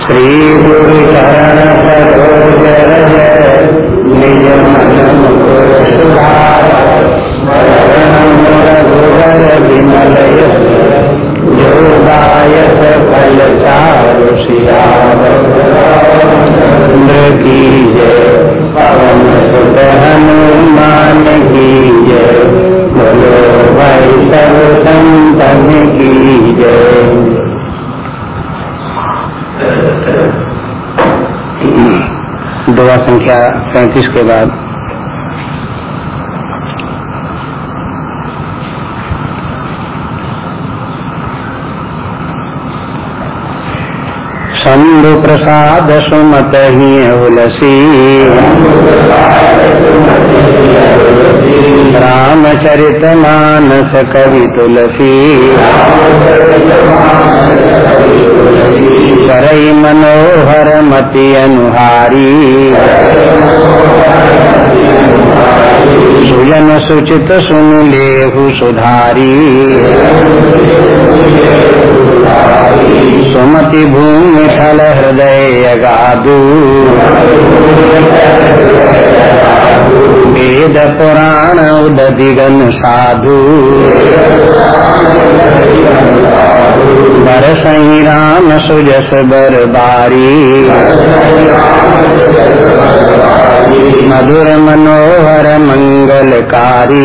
श्री गुरु चरण सरोज रज निज मन विमल जो गायक फल चारु चंद्र की जय पवन सुत हनुमान की जय बोलो भाई सब संतन की जय दुआ संख्या पैंतीस के बाद शंभु प्रसाद सुमत ही उलसी। रामचरित मानस कवि तुलसी। करई मनोहर मति अनुहारी। सुजन सुचित सुन लेहु सुधारी। सुमति भूमि थल हृदय अगादू वेद पुराण उदिगन साधु। बर सही राम सुजस बर बारी मधुर मनोहर मंगलकारी।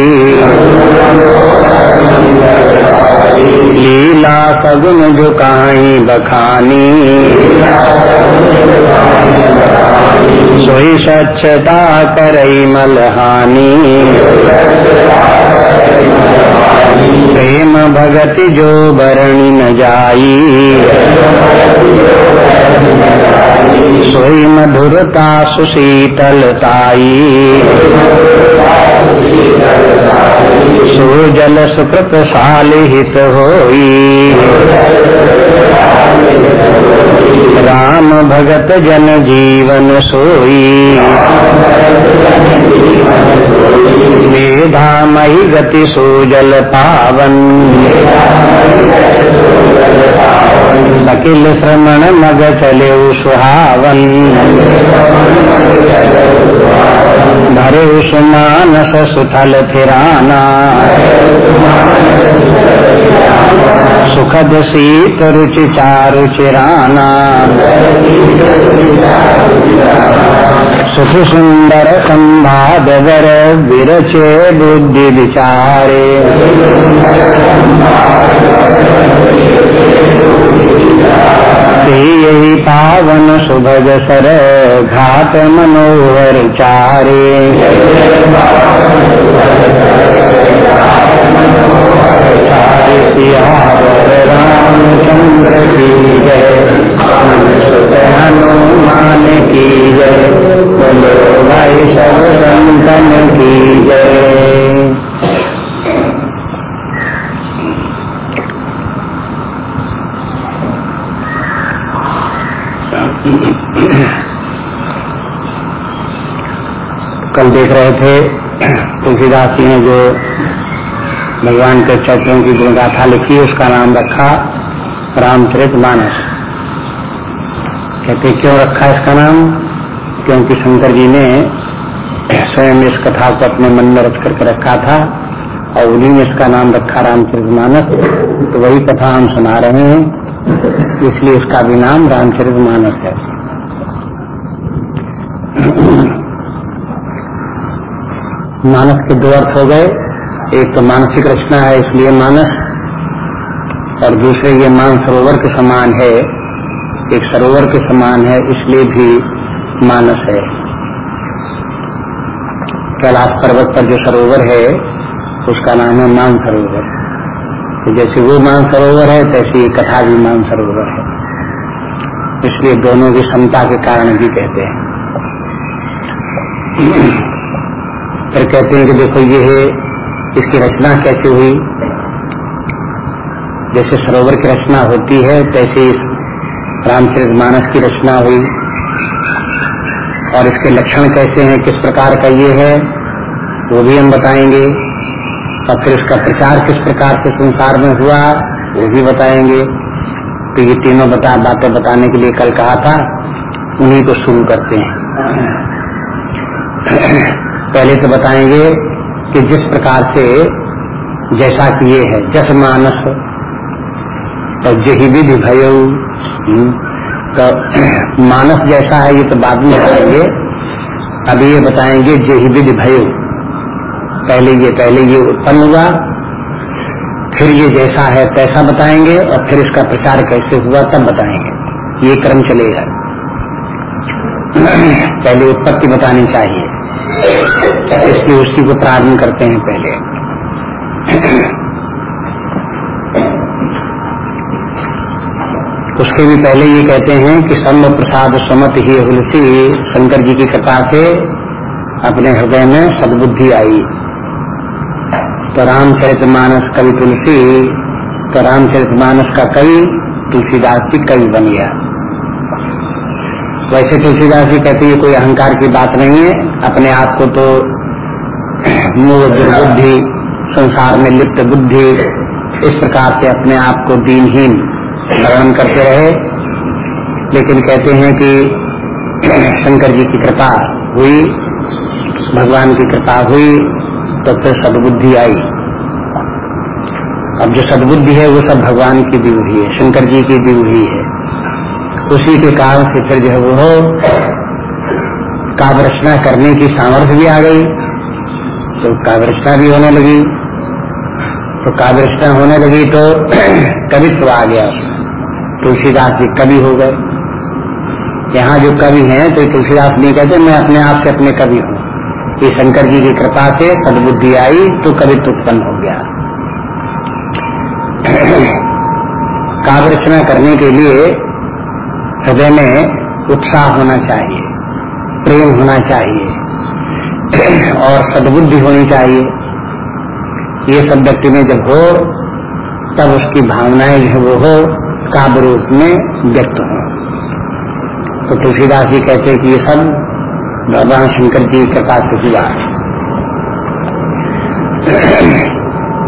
लीला सगुन झुकाई बखानी। सोई स्वच्छता करई मलहानी प्रेम भगति जो बरणी न जाई। सोई मधुरता सुशीतलताई सुजल सुकृत सालिहित होई। राम भगत जन जीवन सोई। मेधा मेधामयी गति सोजल पावन। अकिल श्रमण मग चले सुहावन। भरे सुमानस सुथल फिराना सुखद शीत रुचि चारु चिराना सुख सुंदर संवाद वर विरचे बुद्धि विचारे यही पावन सुभग सर घाट मनोहर चारे। रामचंद्र की जय। हनुमान की जय। बोलो भाई सब संतन की जय कल देख रहे थे तुलसीदास जी ने जो भगवान के चरित्रों की गुणगाथा लिखी, उसका नाम रखा रामचरित मानस कहते, क्यों रखा इसका नाम? क्योंकि शंकर जी ने स्वयं इस कथा को अपने मन में रख करके रखा था और उन्हीं ने इसका नाम रखा रामचरित मानस। तो वही कथा हम सुना रहे हैं। इसलिए इसका भी नाम रामचरित मानस है। मानस के दो अर्थ हो गए। एक तो मानसिक रचना है, इसलिए मानस। और दूसरे, ये मान सरोवर के समान है। एक सरोवर के समान है, इसलिए भी मानस है। कैलाश पर्वत पर जो सरोवर है, उसका नाम है मान सरोवर। तो जैसे वो मान सरोवर है, तैसे ये कथा भी मान सरोवर है। इसलिए दोनों की क्षमता के कारण भी कहते हैं। फिर कहते हैं कि देखो, ये है, इसकी रचना कैसे हुई? जैसे सरोवर की रचना होती है, तैसे रामचरित मानस की रचना हुई। और इसके लक्षण कैसे हैं किस प्रकार का ये है वो भी हम बताएँगे। और फिर इसका प्रचार किस प्रकार से संसार में हुआ वो भी बताएँगे। तो ये तीनों बता बातें बताने के लिए कल कहा था उन्हीं को शुरू करते हैं। पहले तो बताएँगे कि जिस प्रकार से जैसा कि ये है जस मानस और जही विधि भयो। हम्म, तो मानस जैसा है, ये तो बाद में बताएँगे अभी ये बताएँगे जही विधि भयो। पहले ये पहले ये उत्पन्न हुआ, फिर ये जैसा है तैसा बताएँगे और फिर इसका प्रचार कैसे हुआ तब बताएँगे। ये क्रम चलेगा पहले उत्पत्ति बतानी चाहिए। इसलिए उसी को प्रारंभ करते हैं पहले। उसके भी पहले ये कहते हैं कि सम प्रसाद समत ही हुलसी, शंकर जी की कृपा से अपने हृदय में सदबुद्धि आई। तो रामचरित मानस कवि तुलसी तो रामचरित मानस का कवि तुलसीदास की कवि बन गया। वैसे तुलसीदास जी कहते हैं, कोई अहंकार की बात नहीं है, अपने आप को तो मूल दुर्बुद्धि, संसार में लिप्त बुद्धि, इस प्रकार से अपने आप को दीनहीन वर्णन करते रहे। लेकिन कहते हैं कि शंकर जी की कृपा हुई, भगवान की कृपा हुई तो फिर सदबुद्धि आई। अब जो सदबुद्धि है, वो सब भगवान की दी हुई है, शंकर जी की दी हुई है। उसी के कारण से फिर जो है वो काव्य रचना करने की सामर्थ्य भी आ गई। तो काव्य रचना भी होने लगी। तो काव्य रचना होने लगी तो कवित्व आ गया। तुलसीदास जी कवि हो गए। यहाँ जो कवि हैं तो तुलसीदास नहीं कहते, मैं अपने आप से अपने कवि हूँ। ये शंकर जी की कृपा से सदबुद्धि आई तो कवित्व उत्पन्न हो गया। काव्य रचना करने के लिए हृदय में उत्साह होना चाहिए, प्रेम होना चाहिए, और सदबुद्धि होनी चाहिए। ये सब व्यक्ति में जब हो, तब उसकी भावनाएँ जो वो हो। काव्य रूप में व्यक्त हो। तो तुलसीदास जी कहते कि ये सब भगवान शंकर जी कृपा से हुआ।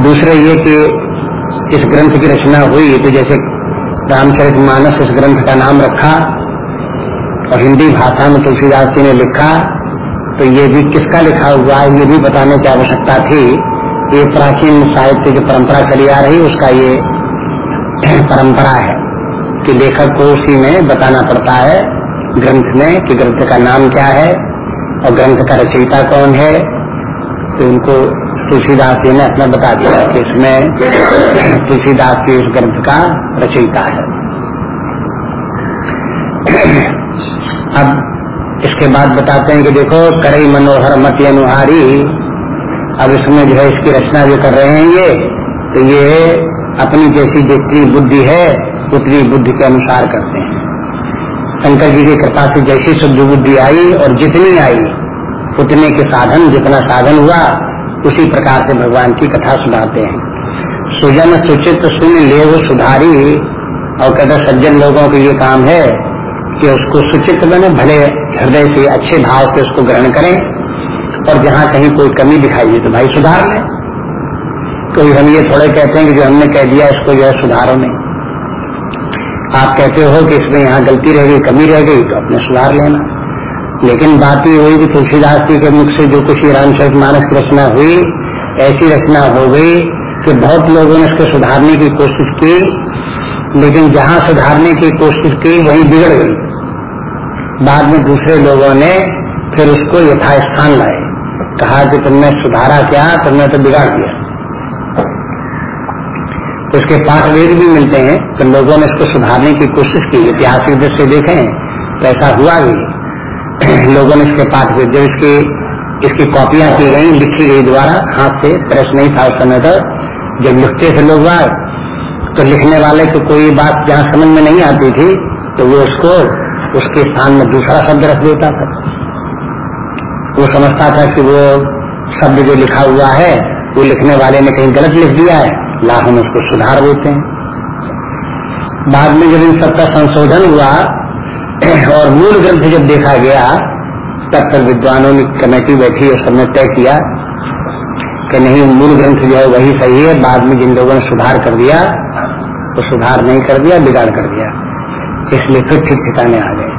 दूसरे ये कि इस ग्रंथ की रचना हुई तो जैसे रामचरित मानस इस ग्रंथ का नाम रखा और हिंदी भाषा में तुलसीदास जी ने लिखा तो ये भी किसका लिखा हुआ है, ये भी बताने की आवश्यकता थी। ये प्राचीन साहित्य की परंपरा चली आ रही, उसका ये परंपरा है कि लेखक को उसी में बताना पड़ता है ग्रंथ में कि ग्रंथ का नाम क्या है और ग्रंथ का रचयिता कौन है। तो उनको तुलसीदास जी ने अपना बता दिया कि इसमें तुलसीदास की उस ग्रंथ का रचयिता है। अब इसके बाद बताते हैं कि देखो करई मनोहर मत अनुहारी। अब इसमें जो है इसकी रचना जो कर रहे हैं ये तो ये अपनी जैसी जितनी बुद्धि है, उतनी बुद्धि के अनुसार करते हैं। शंकर जी की कृपा से जैसी शुद्ध बुद्धि आई और जितनी आई, उतने के साधन, जितना साधन हुआ, उसी प्रकार से भगवान की कथा सुनाते हैं। सुजन सुचित सुन ले वो सुधारी और कहते सज्जन लोगों का ये काम है कि उसको सुचित बने, भले हृदय से अच्छे भाव से उसको ग्रहण करें, और जहाँ कहीं कोई कमी दिखाई दे तो भाई सुधार लें। कोई हम ये थोड़े कहते हैं कि जो हमने कह दिया, इसको जो है सुधारो नहीं। आप कहते हो कि इसमें यहाँ गलती रह गई, कमी रह गई तो अपने सुधार लेना। लेकिन बात ये हुई कि तुलसीदास जी के मुख से जो कुछ रामचरित मानस की रचना हुई, ऐसी रचना हो गई कि बहुत लोगों ने इसको सुधारने की कोशिश की, लेकिन जहाँ सुधारने की कोशिश की, वहीं बिगड़ गई। बाद में दूसरे लोगों ने फिर उसको यथास्थान लाए। कहा कि तुमने सुधारा क्या? तुमने तो बिगाड़ दिया। उसके पाठ वेद भी मिलते हैं तो लोगों ने इसको सुधारने की कोशिश की, ऐतिहासिक दृष्टि देखें तो ऐसा हुआ भी। लोगों ने इसके पाठ वेद, जब इसकी इसकी कॉपियाँ की गई, लिखी गई द्वारा, हाथ से प्रेस नहीं था उस समय तक। जब लिखते थे लोग बात तो लिखने वाले को कोई बात जहाँ समझ में नहीं आती थी तो वो उसको, उसके स्थान में दूसरा शब्द रख देता था। वो समझता था कि वो शब्द जो लिखा हुआ है, वो लिखने वाले ने कहीं गलत लिख दिया है। ला उसको सुधार देते हैं। बाद में जब इन सबका संशोधन हुआ, और मूल ग्रंथ जब देखा गया, तब तक विद्वानों ने कमेटी बैठी और सबने तय किया कि नहीं, मूल ग्रंथ जो है वही सही है। बाद में जिन लोगों ने सुधार कर दिया तो सुधार नहीं कर दिया, बिगाड़ कर दिया। इसलिए फिर ठीक ठिकाने आ गए।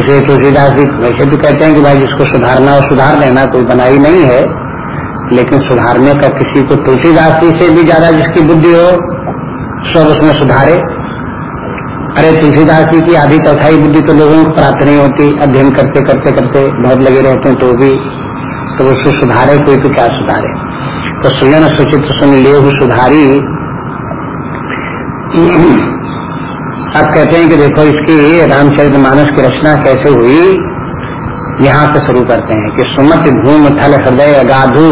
इसलिए तुलसीदास जी वैसे भी कहते हैं कि भाई, जिसको सुधारना और सुधार लेना, कोई बनाई नहीं है। लेकिन सुधारने का किसी को तुलसीदास जी से भी ज़्यादा जिसकी बुद्धि हो, सब उसमें सुधारे। अरे तुलसीदास जी की आधी चौथाई बुद्धि तो लोगों को प्राप्त नहीं होती, अध्ययन करते करते करते बहुत लगे रहते हैं तो भी तो उसको सुधारे कोई तो क्या सुधारे? तो सुयन सुचित सुन ले सुधारी। अब कहते हैं कि देखो इसकी रामचरित मानस की रचना कैसे हुई? यहाँ से शुरू करते हैं कि सुमत भूम थल हृदय अगाधु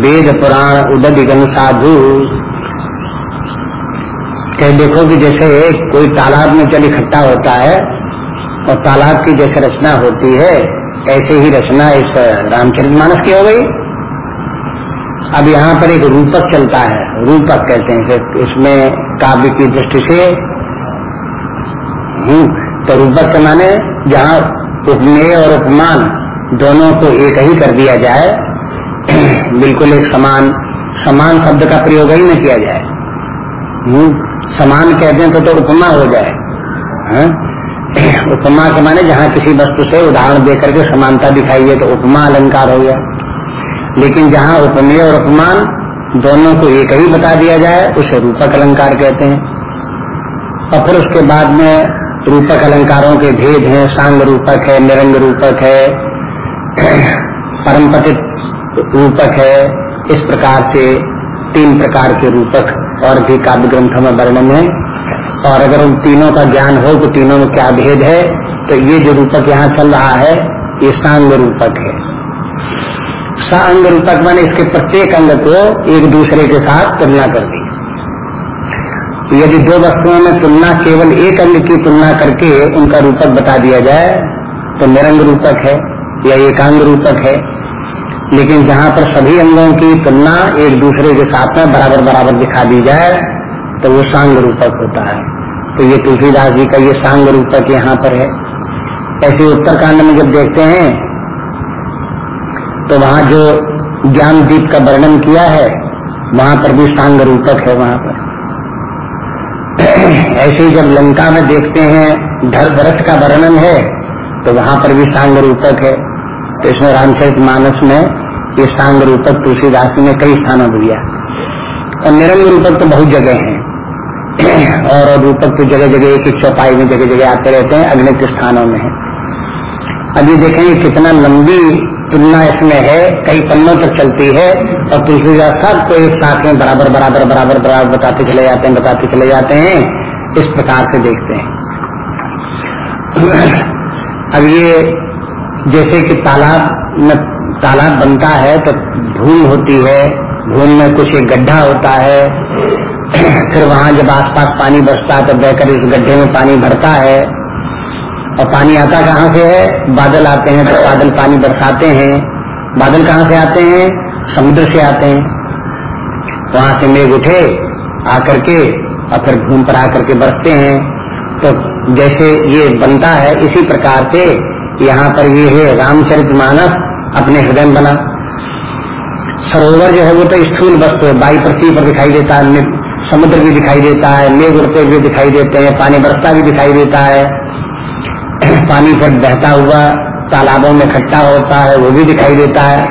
वेद पुराण उदय गण साधु। कह देखो कि जैसे कोई तालाब में जल इकट्ठा होता है और तालाब की जैसे रचना होती है ऐसे ही रचना इस रामचरित मानस की हो गई। अब यहाँ पर एक रूपक चलता है रूपक कहते हैं इसमें काव्य की दृष्टि से हम्म, तो रूपक के माने जहाँ उपमेय और उपमान दोनों को एक ही कर दिया जाए बिल्कुल एक समान समान शब्द का प्रयोग ही न किया जाए। हम्म, समान कहते हैं तो, तो उपमा हो जाए। हा? उपमा के माने जहाँ किसी वस्तु से उदाहरण देकर के समानता दिखाई है तो उपमा अलंकार हो गया। लेकिन जहाँ उपमेय और उपमान दोनों को एक ही बता दिया जाए उसे रूपक अलंकार कहते हैं। और फिर उसके बाद में रूपक अलंकारों के भेद हैं, सांग रूपक है, निरंग रूपक है, परमपतित रूपक है, इस प्रकार से तीन प्रकार के रूपक और भी काव्य ग्रंथों में वर्णन है। और अगर उन तीनों का ज्ञान हो तो तीनों में क्या भेद है? तो ये जो रूपक यहाँ चल रहा है, ये सांग रूपक है। सांग रूपक मैंने इसके प्रत्येक अंग को एक दूसरे के साथ तुलना कर दी यदि दो वस्तुओं में तुलना केवल एक अंग की तुलना करके उनका रूपक बता दिया जाए तो निरंग रूपक है या एकांग रूपक है। लेकिन जहाँ पर सभी अंगों की तुलना एक दूसरे के साथ में बराबर बराबर दिखा दी जाए तो वो सांग रूपक होता है। तो ये तुलसीदास जी का ये सांग रूपक यहाँ पर है। ऐसे उत्तरकांड में जब देखते हैं तो वहाँ जो ज्ञान दीप का वर्णन किया है, वहाँ पर भी सांग रूपक है वहाँ पर। ऐसे ही जब लंका में देखते हैं धर भरत का वर्णन है तो वहाँ पर भी सांग रूपक है। तो इसमें रामचरित मानस में ये सांग रूपक तुलसीदास ने कई स्थानों पर दिया। और निरंग रूपक तो बहुत जगह है। और रूपक तो जगह जगह एक एक चौपाई में जगह जगह आते रहते हैं अग्नित स्थानों में है। अभी देखेंगे कितना लंबी तुलना इसमें है, कई पन्नों तक चलती है, और तुलसीदास सबको एक साथ में बराबर बराबर बराबर बराबर बताते चले जाते हैं, बताते चले जाते हैं, इस प्रकार से देखते हैं। अब ये, जैसे कि तालाब में, तालाब बनता है तो भूल होती है भूल में कुछ एक गड्ढा होता है, फिर वहाँ जब आसपास पानी बरसता है तो बहकर इस गड्ढे में पानी भरता है और पानी आता कहाँ से है? बादल आते हैं तो बादल पानी बरसाते हैं। बादल कहाँ से आते हैं? समुद्र से आते हैं। वहाँ से मेघ उठे आकर के और फिर घूम पर आकर के बरसते हैं। तो जैसे ये बनता है, इसी प्रकार से यहाँ पर ये है रामचरित मानस अपने हृदय में बना। सरोवर जो है वो तो स्थूल वस्तु है। बाई पृथ्वी पर दिखाई देता है, समुद्र भी दिखाई देता है, मेघ उड़ते हुए दिखाई देते हैं, पानी बरसता भी दिखाई देता है। पानी पर बहता हुआ तालाबों में इकट्ठा होता है, वो भी दिखाई देता है।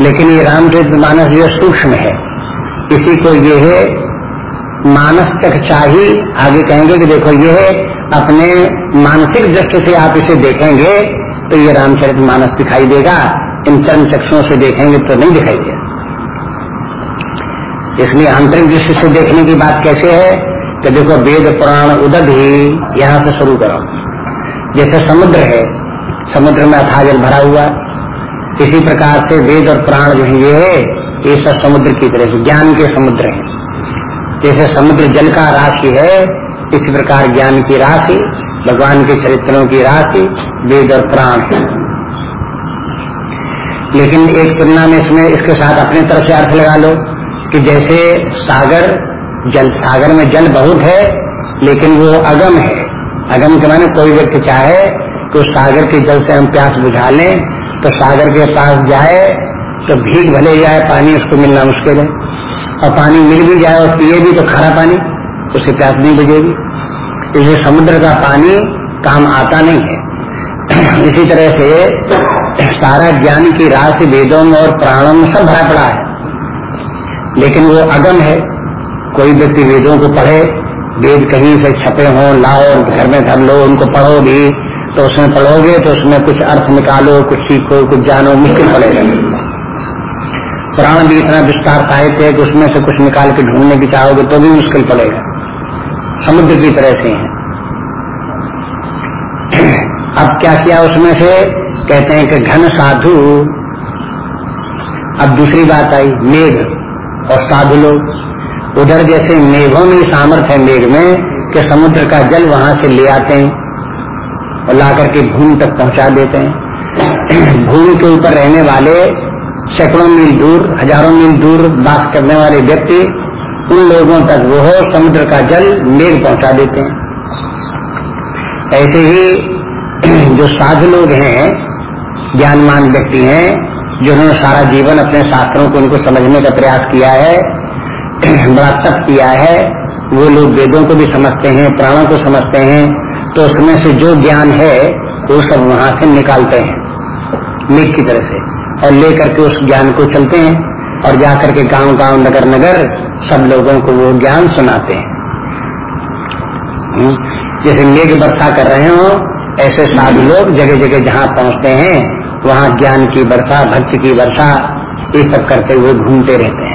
लेकिन ये रामचरित मानस जो सूक्ष्म है। इसी को ये है, मानस तक चाहिए आगे कहेंगे कि देखो, ये है, अपने मानसिक दृष्टि से आप इसे देखेंगे तो ये रामचरित मानस दिखाई देगा। इन चरण चक्षुओं से देखेंगे तो नहीं दिखाई देगा। इसलिए आंतरिक दृष्टि से देखने की बात कैसे है कि देखो, वेद पुराण उदद ही यहाँ से शुरू करो। जैसे समुद्र है, समुद्र में अथा जल भरा हुआ इसी प्रकार से वेद और प्राण जो है, ये है, ये सब समुद्र की तरह ज्ञान के समुद्र है। जैसे समुद्र जल का राशि है, इसी प्रकार ज्ञान की राशि, भगवान के चरित्रों की राशि, वेद और प्राण है। लेकिन एक तुलना में इसमें, इसके साथ अपने तरफ़ से अर्थ लगा लो, कि जैसे सागर, जल, सागर में जल बहुत है, लेकिन वो अगम है। अगम के माने कोई व्यक्ति चाहे तो सागर के जल से हम प्यास बुझा लें तो सागर के पास जाए तो भीग भले जाए, पानी उसको मिलना मुश्किल है। और पानी मिल भी जाए और पिए भी तो खारा पानी, उससे प्यास नहीं बुझेगी। इसलिए समुद्र का पानी काम आता नहीं है। इसी तरह से सारा ज्ञान की राशि वेदों में और प्राणों में सब भरा पड़ा है। लेकिन वो अगम है। कोई व्यक्ति वेदों को पढ़े वेद कहीं से छपे हों, लाओ, घर में धर लो, उनको पढ़ो भी तो उसमें पढ़ोगे तो उसमें कुछ अर्थ निकालो, कुछ सीखो, कुछ जानो, मुश्किल पड़ेगा। पुराण भी इतना विस्तार साहित्य है कि उसमें से कुछ निकाल के ढूँढने की चाहोगे तो भी मुश्किल पड़ेगा। समुद्र की तरह से है। अब क्या किया उसमें से? कहते हैं कि घन साधु। अब दूसरी बात आई, मेघ और साधु लोग। उधर जैसे मेघों में सामर्थ्य है मेघ में, कि समुद्र का जल वहाँ से ले आते हैं और ला करके भूमि तक पहुँचा देते हैं। भूमि के ऊपर रहने वाले सैकड़ों मील दूर, हज़ारों मील दूर बात करने वाले व्यक्ति, उन लोगों तक वो समुद्र का जल मेघ पहुँचा देते हैं। ऐसे ही जो साधु लोग हैं ज्ञानमान व्यक्ति हैं, जिन्होंने सारा जीवन अपने शास्त्रों को उनको समझने का प्रयास किया है बड़ा तप किया है वो लोग वेदों को भी समझते हैं प्राणों को समझते हैं तो उसमें से जो ज्ञान है वो सब वहाँ से निकालते हैं मेघ की तरह से और लेकर के उस ज्ञान को चलते हैं और जाकर के गाँव गाँव नगर नगर सब लोगों को वो ज्ञान सुनाते हैं। हम्म, जैसे मेघ वर्षा कर रहे हो ऐसे साधु लोग जगह जगह जहाँ पहुँचते हैं वहाँ ज्ञान की वर्षा भक्ति की वर्षा ये सब करते हुए घूमते रहते हैं।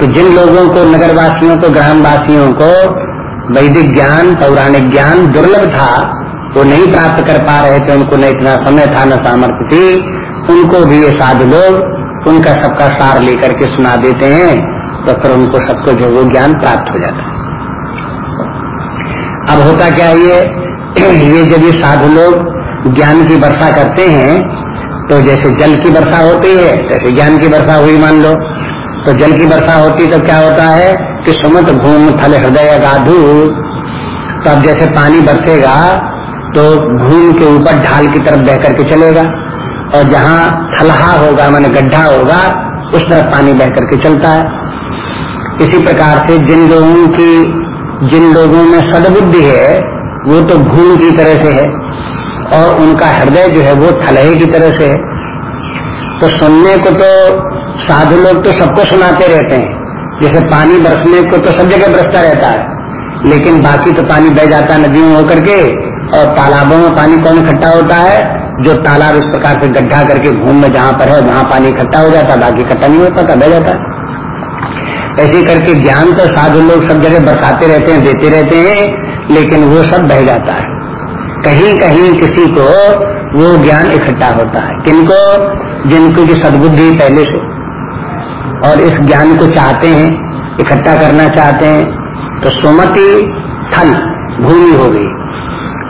तो जिन लोगों को नगर वासियों को ग्राम वासियों को वैदिक ज्ञान, पौराणिक ज्ञान दुर्लभ था, वो नहीं प्राप्त कर पा रहे थे, उनको न इतना समय था, न सामर्थ्य थी, उनको भी ये साधु लोग, उनका सबका सार लेकर के सुना देते हैं तो फिर उनको सबको जो वो ज्ञान प्राप्त हो जाता है। अब होता क्या ये? ये जब ये साधु लोग ज्ञान की वर्षा करते हैं तो जैसे जल की वर्षा होती है जैसे ज्ञान की वर्षा हुई, मान लो। तो जल की वर्षा होती तो क्या होता है कि सुमत भूम थल हृदय गाधु। तो अब जैसे पानी बरसेगा तो भूम के ऊपर ढाल की तरफ़ बह करके चलेगा। और जहाँ थलहा होगा, मान गड्ढा होगा, उस तरफ़ पानी बह करके चलता है। इसी प्रकार से जिन लोगों की, जिन लोगों में सदबुद्धि है, वो तो भूमि की तरह से है। और उनका हृदय जो है, वो थलहे की तरह से है। तो सुनने को तो साधु लोग तो सबको सुनाते रहते हैं। जैसे पानी बरसने को तो सब जगह बरसता रहता है। लेकिन बाकी तो पानी बह जाता है नदियों होकर के, और तालाबों में पानी कौन इकट्ठा होता है? जो तालाब इस प्रकार से गड्ढा करके घूम में जहाँ पर है, वहाँ पानी इकट्ठा हो जाता बाकी इकट्ठा नहीं होता बह जाता ऐसे करके ज्ञान तो साधु लोग सब जगह बरसाते रहते हैं, देते रहते हैं, लेकिन वो सब बह जाता है। कहीं कहीं किसी को वो ज्ञान इकट्ठा होता है। किनको? जिनको की सदबुद्धि पहले से और इस ज्ञान को चाहते हैं, इकट्ठा करना चाहते हैं तो सुमति थल, भूमि हो गई।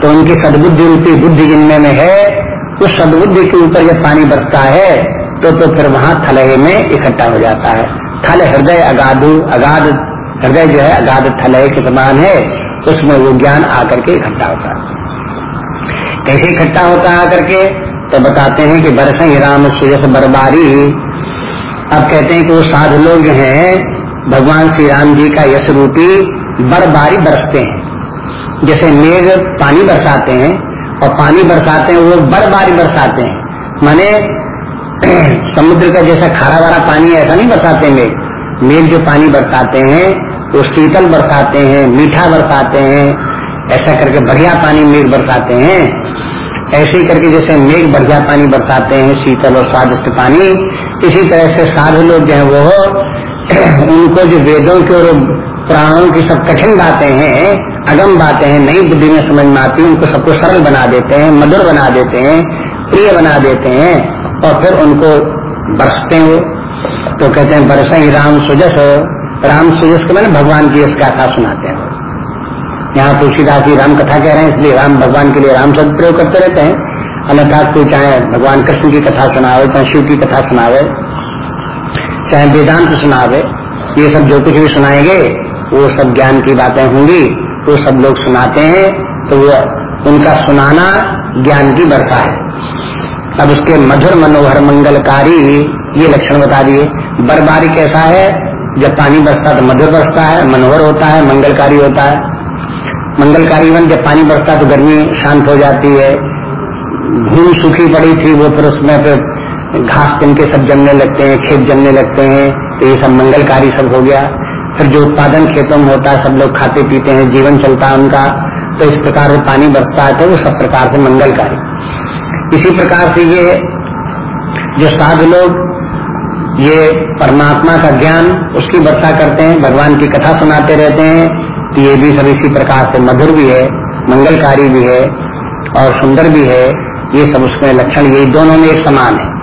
तो उनकी सदबुद्धि, उनकी बुद्धि जिनमें में है, उस सदबुद्धि के ऊपर जब पानी बरसता है तो तो फिर वहाँ थलहे में इकट्ठा हो जाता है। थल हृदय अगाधु, अगाध, हृदय जो है, अगाध थलहे के समान है, उसमें वो ज्ञान आकर के इकट्ठा होता है। कैसे इकट्ठा होता है आकर के? तो बताते हैं कि बरस राम सुयस बरबारी अब कहते हैं कि वो साधु लोग हैं, भगवान श्री राम जी का यश रूपी बरबारी बरसते हैं। जैसे मेघ पानी बरसाते हैं और पानी बरसाते हैं, वो बर्फबारी बरसाते हैं। माने, समुद्र का जैसा खारा वारा पानी ऐसा नहीं बरसाते मेघ मेघ जो पानी बरसाते हैं, वो शीतल बरसाते हैं, मीठा बरसाते हैं, ऐसा करके बढ़िया पानी मेघ बरसाते हैं। ऐसे करके जैसे मेघ बढ़िया पानी बरसाते हैं, शीतल और स्वादिष्ट पानी इसी तरह से साधु लोग जो है वो उनको जो वेदों के और प्राणों की सब कठिन बातें हैं, अगम बातें हैं, नई बुद्धि में समझ में आती उनको सबको सरल बना देते हैं, मधुर बना देते हैं, प्रिय बना देते हैं और फिर उनको बरसते हैं तो कहते हैं बरस ही राम सुजस राम सुजस के मैंने भगवान की इस कथा सुनाते हैं। यहाँ तुलसीदास जी राम कथा कह रहे हैं, इसलिए राम भगवान के लिए राम शब्द प्रयोग करते रहते हैं। अन्यथा कोई चाहे भगवान कृष्ण की कथा सुनावे, चाहे शिव की कथा सुनावे, चाहे वेदांत सुनावे, ये सब जो कुछ भी सुनाएँगे, वो सब ज्ञान की बातें होंगी तो सब लोग सुनाते हैं तो वो उनका सुनाना ज्ञान की वर्षा है। अब उसके मधुर मनोहर मंगलकारी ये लक्षण बता दिए बर्बारी कैसा है? जब पानी बरसता तो मधुर बरसता है, मनोहर होता है, मंगलकारी होता है। मंगलकारी वन जब पानी बरसता तो गर्मी शांत हो जाती है भूमि सूखी पड़ी थी वो, फिर उसमें फिर घास तिनके सब जमने लगते हैं, खेत जमने लगते हैं तो ये सब मंगलकारी सब हो गया। फिर जो उत्पादन खेतों में होता है, सब लोग खाते पीते हैं, जीवन चलता है उनका तो इस प्रकार से पानी बरसता है तो वो सब प्रकार से मंगलकारी। इसी प्रकार से ये, जो साधु लोग, ये परमात्मा का ज्ञान, उसकी वर्षा करते हैं, भगवान की कथा सुनाते रहते हैं तो ये भी सब इसी प्रकार से मधुर भी है, मंगलकारी भी है, और सुंदर भी है ये सब उसमें लक्षण यही दोनों में एक समान है।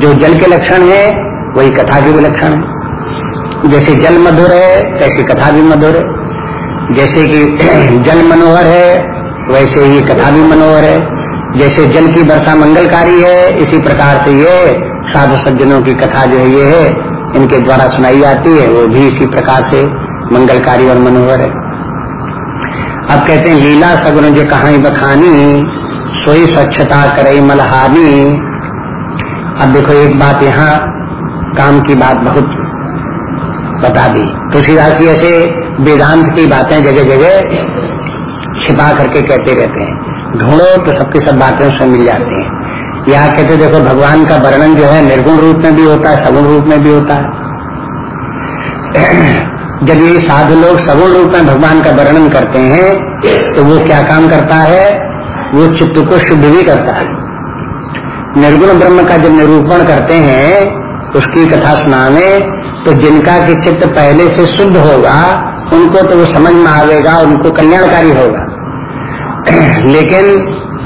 जो जल के लक्षण है, वही कथा के भी लक्षण है। जैसे जल मधुर है, तैसी कथा भी मधुर है। जैसे कि जल मनोहर है, वैसे ये कथा भी मनोहर है। जैसे जल की वर्षा मंगलकारी है, इसी प्रकार से ये साधु सज्जनों की कथा जो है, ये है। इनके द्वारा सुनाई जाती है, वो भी इसी प्रकार से मंगलकारी और मनोहर है। अब कहते हैं, लीला सगुन जो कहानी बखानी सोई स्वच्छता करे मलहानी अब देखो एक बात यहाँ काम की बात बहुत बता दी। तुलसीदास जी ऐसे वेदांत की बातें जगह जगह छिपा करके कहते रहते हैं। ढूंढो तो सबकी सब बातें उसमें मिल जाती हैं। यहाँ कहते देखो, भगवान का वर्णन जो है, निर्गुण रूप में भी होता है, सगुण रूप में भी होता है। जब ये साधु लोग सगुण रूप में भगवान का वर्णन करते हैं तो वो क्या काम करता है? वो चित्त को शुद्ध भी करता है। निर्गुण ब्रह्म का जब निरूपण करते हैं, उसकी कथा सुनाने तो जिनका कि चित्त पहले से शुद्ध होगा, उनको तो वो समझ में आवेगा, उनको कल्याणकारी होगा। लेकिन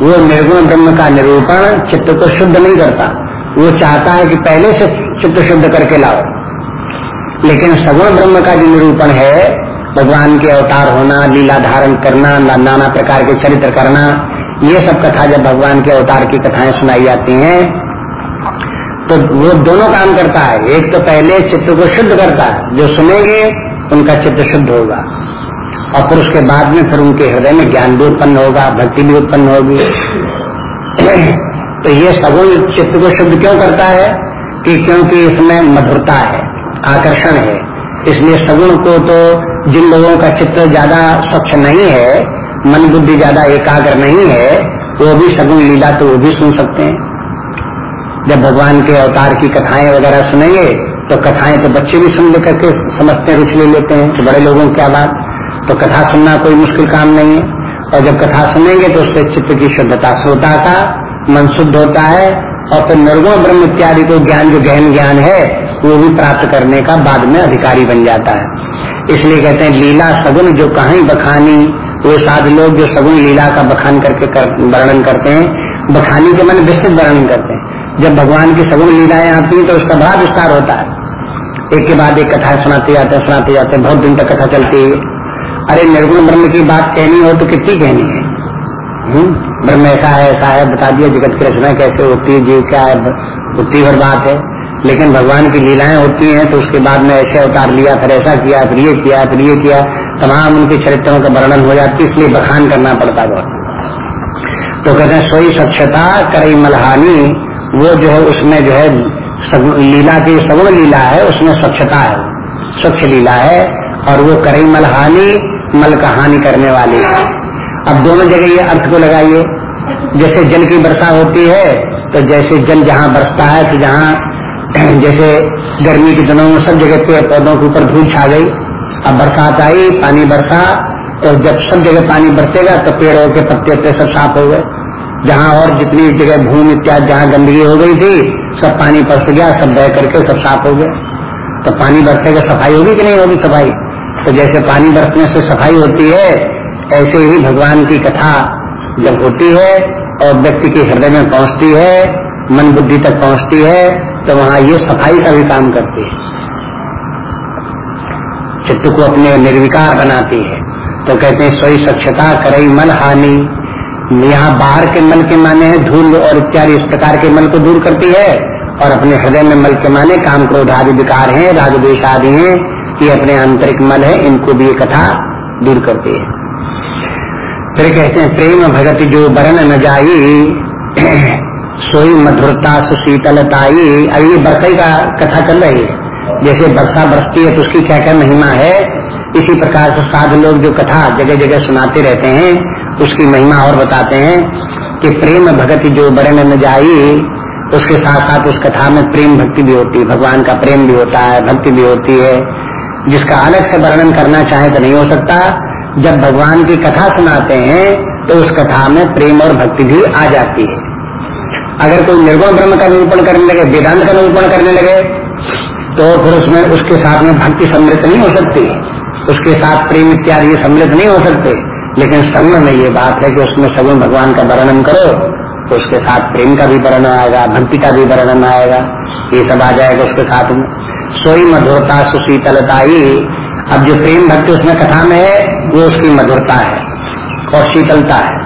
वो निर्गुण ब्रह्म का निरूपण चित्त को शुद्ध नहीं करता। वो चाहता है कि पहले से चित्त शुद्ध करके लाओ। लेकिन सगुण ब्रह्म का जो निरूपण है, भगवान के अवतार होना, लीला धारण करना नाना प्रकार के चरित्र करना ये सब कथा जब भगवान के अवतार की कथाएँ सुनाई जाती हैं तो वो दोनों काम करता है। एक तो पहले चित्र को शुद्ध करता है, जो सुनेंगे, उनका चित्र शुद्ध होगा। और फिर उसके बाद में फिर उनके हृदय में ज्ञान भी उत्पन्न होगा, भक्ति भी उत्पन्न होगी। तो ये सगुण चित्त को शुद्ध क्यों करता है? कि क्योंकि इसमें मधुरता है, आकर्षण है। इसलिए सगुण को तो जिन लोगों का चित्र ज़्यादा स्वच्छ नहीं है मन बुद्धि ज़्यादा एकाग्र नहीं है, वो भी सगुण लीला तो वो भी सुन सकते हैं। जब भगवान के अवतार की कथाएँ वगैरह सुनेंगे तो कथाएँ तो बच्चे भी सुन लेकर के समझते रुचि ले लेते हैं तो बड़े लोगों की बात। तो कथा सुनना कोई मुश्किल काम नहीं है। और जब कथा सुनेंगे तो उससे चित्त की शुद्धता श्रोता का मन शुद्ध होता है, और फिर निर्गुण ब्रह्म इत्यादि को ज्ञान जो गहन ज्ञान है, वो भी प्राप्त करने का बाद में अधिकारी बन जाता है। इसलिए कहते हैं, लीला सगुन जो कहीं बखानी वो साध लोग जो सगुन लीला का बखान करके कर, वर्णन करते हैं बखानी के मन विस्तृत वर्णन करते हैं। जब भगवान की सगुन लीलाएँ आती हैं तो उसका बड़ा विस्तार होता है। एक के बाद एक कथा सुनाते जाते हैं सुनाते जाते हैं बहुत दिन तक कथा चलती है। अरे निर्गुण ब्रह्म की बात कहनी हो तो कितनी कहनी है? हम्म? ब्रह्म ऐसा है ऐसा है बता दिया जगत की रचना कैसे होती है जीव क्या है उतनी भर बात है। लेकिन भगवान की लीलाएँ होती हैं तो उसके बाद में ऐसे उतार लिया फिर ऐसा किया फिर ये किया फिर ये किया। तमाम उनके चरित्रों का वर्णन हो जाती इसलिए बखान करना पड़ता बहुत। तो कहते हैं, सोई स्वच्छता करई मलहानी, वो जो है, उसमें जो है लीला की सगुण लीला है, उसमें स्वच्छता है। स्वच्छ लीला है, और वो करई मलहानी, मल का हानि करने वाली है। अब दोनों जगह ये अर्थ को लगाइए। जैसे जल की वर्षा होती है तो जैसे जल जहाँ बरसता है तो जहाँ जैसे गर्मी के दिनों में सब जगह पेड़ पौधों के ऊपर धूल छा गई। अब बरसात आई, पानी बरसा तो जब सब जगह पानी बरसेगा तो पेड़ों के पत्ते पे सब साफ़ हो गए। जहाँ और जितनी जगह भूमि इत्यादि, जहाँ गंदगी हो गई थी, सब पानी बरस गया, सब बह करके सब साफ़ हो गया तो पानी बरसेगा, सफ़ाई होगी कि नहीं होगी सफ़ाई? तो जैसे पानी बरसने से सफ़ाई होती है, ऐसे ही भगवान की कथा जब होती है, और व्यक्ति के हृदय में पहुँचती है, मन बुद्धि तक पहुँचती है तो वहाँ ये सफ़ाई का भी काम करती है। चित्त को अपने निर्विकार बनाती है। तो कहते हैं, सोई स्वच्छता करई मन हानि। यहाँ बाहर के मल के माने हैं, धूल और इत्यादि इस प्रकार के मल को दूर करती है और अपने हृदय में मल के माने काम क्रोध आदि विकार है राजदेश आदि है, ये अपने आंतरिक मल है, इनको भी ये कथा दूर करती है। फिर कहते हैं, प्रेम भगत जो बरन न जाई, सोई मधुरता सुशीतलताई। अब ये बरसई का कथा चल रही है। जैसे वर्षा बरसती है तो उसकी क्या क्या महिमा है? इसी प्रकार से साधु लोग जो कथा जगह जगह सुनाते रहते हैं, उसकी महिमा और बताते हैं कि प्रेम भगत जो बड़े न जाई, उसके साथ साथ उस कथा में प्रेम भक्ति भी होती है भगवान का प्रेम भी होता है, भक्ति भी होती है। जिसका अलग से वर्णन करना चाहे तो नहीं हो सकता। जब भगवान की कथा सुनाते हैं तो उस कथा में प्रेम और भक्ति भी आ जाती है। अगर कोई निर्गुण ब्रह्म का निरूपण करने लगे, वेदांत का निरूपण करने लगे तो फिर उसमें उसके साथ में भक्ति सम्मिलित नहीं हो सकती। उसके साथ प्रेम इत्यादि सम्मिलित नहीं हो सकते। लेकिन सगुण में ये बात है कि उसमें सगुण भगवान का वर्णन करो तो उसके साथ प्रेम का भी वर्णन आएगा, भक्ति का भी वर्णन आएगा। ये सब आ जाएगा उसके साथ में। सोई मधुरता सुशीतलता ही। अब जो प्रेम भक्ति उसमें कथा में है, वो उसकी मधुरता है और शीतलता है।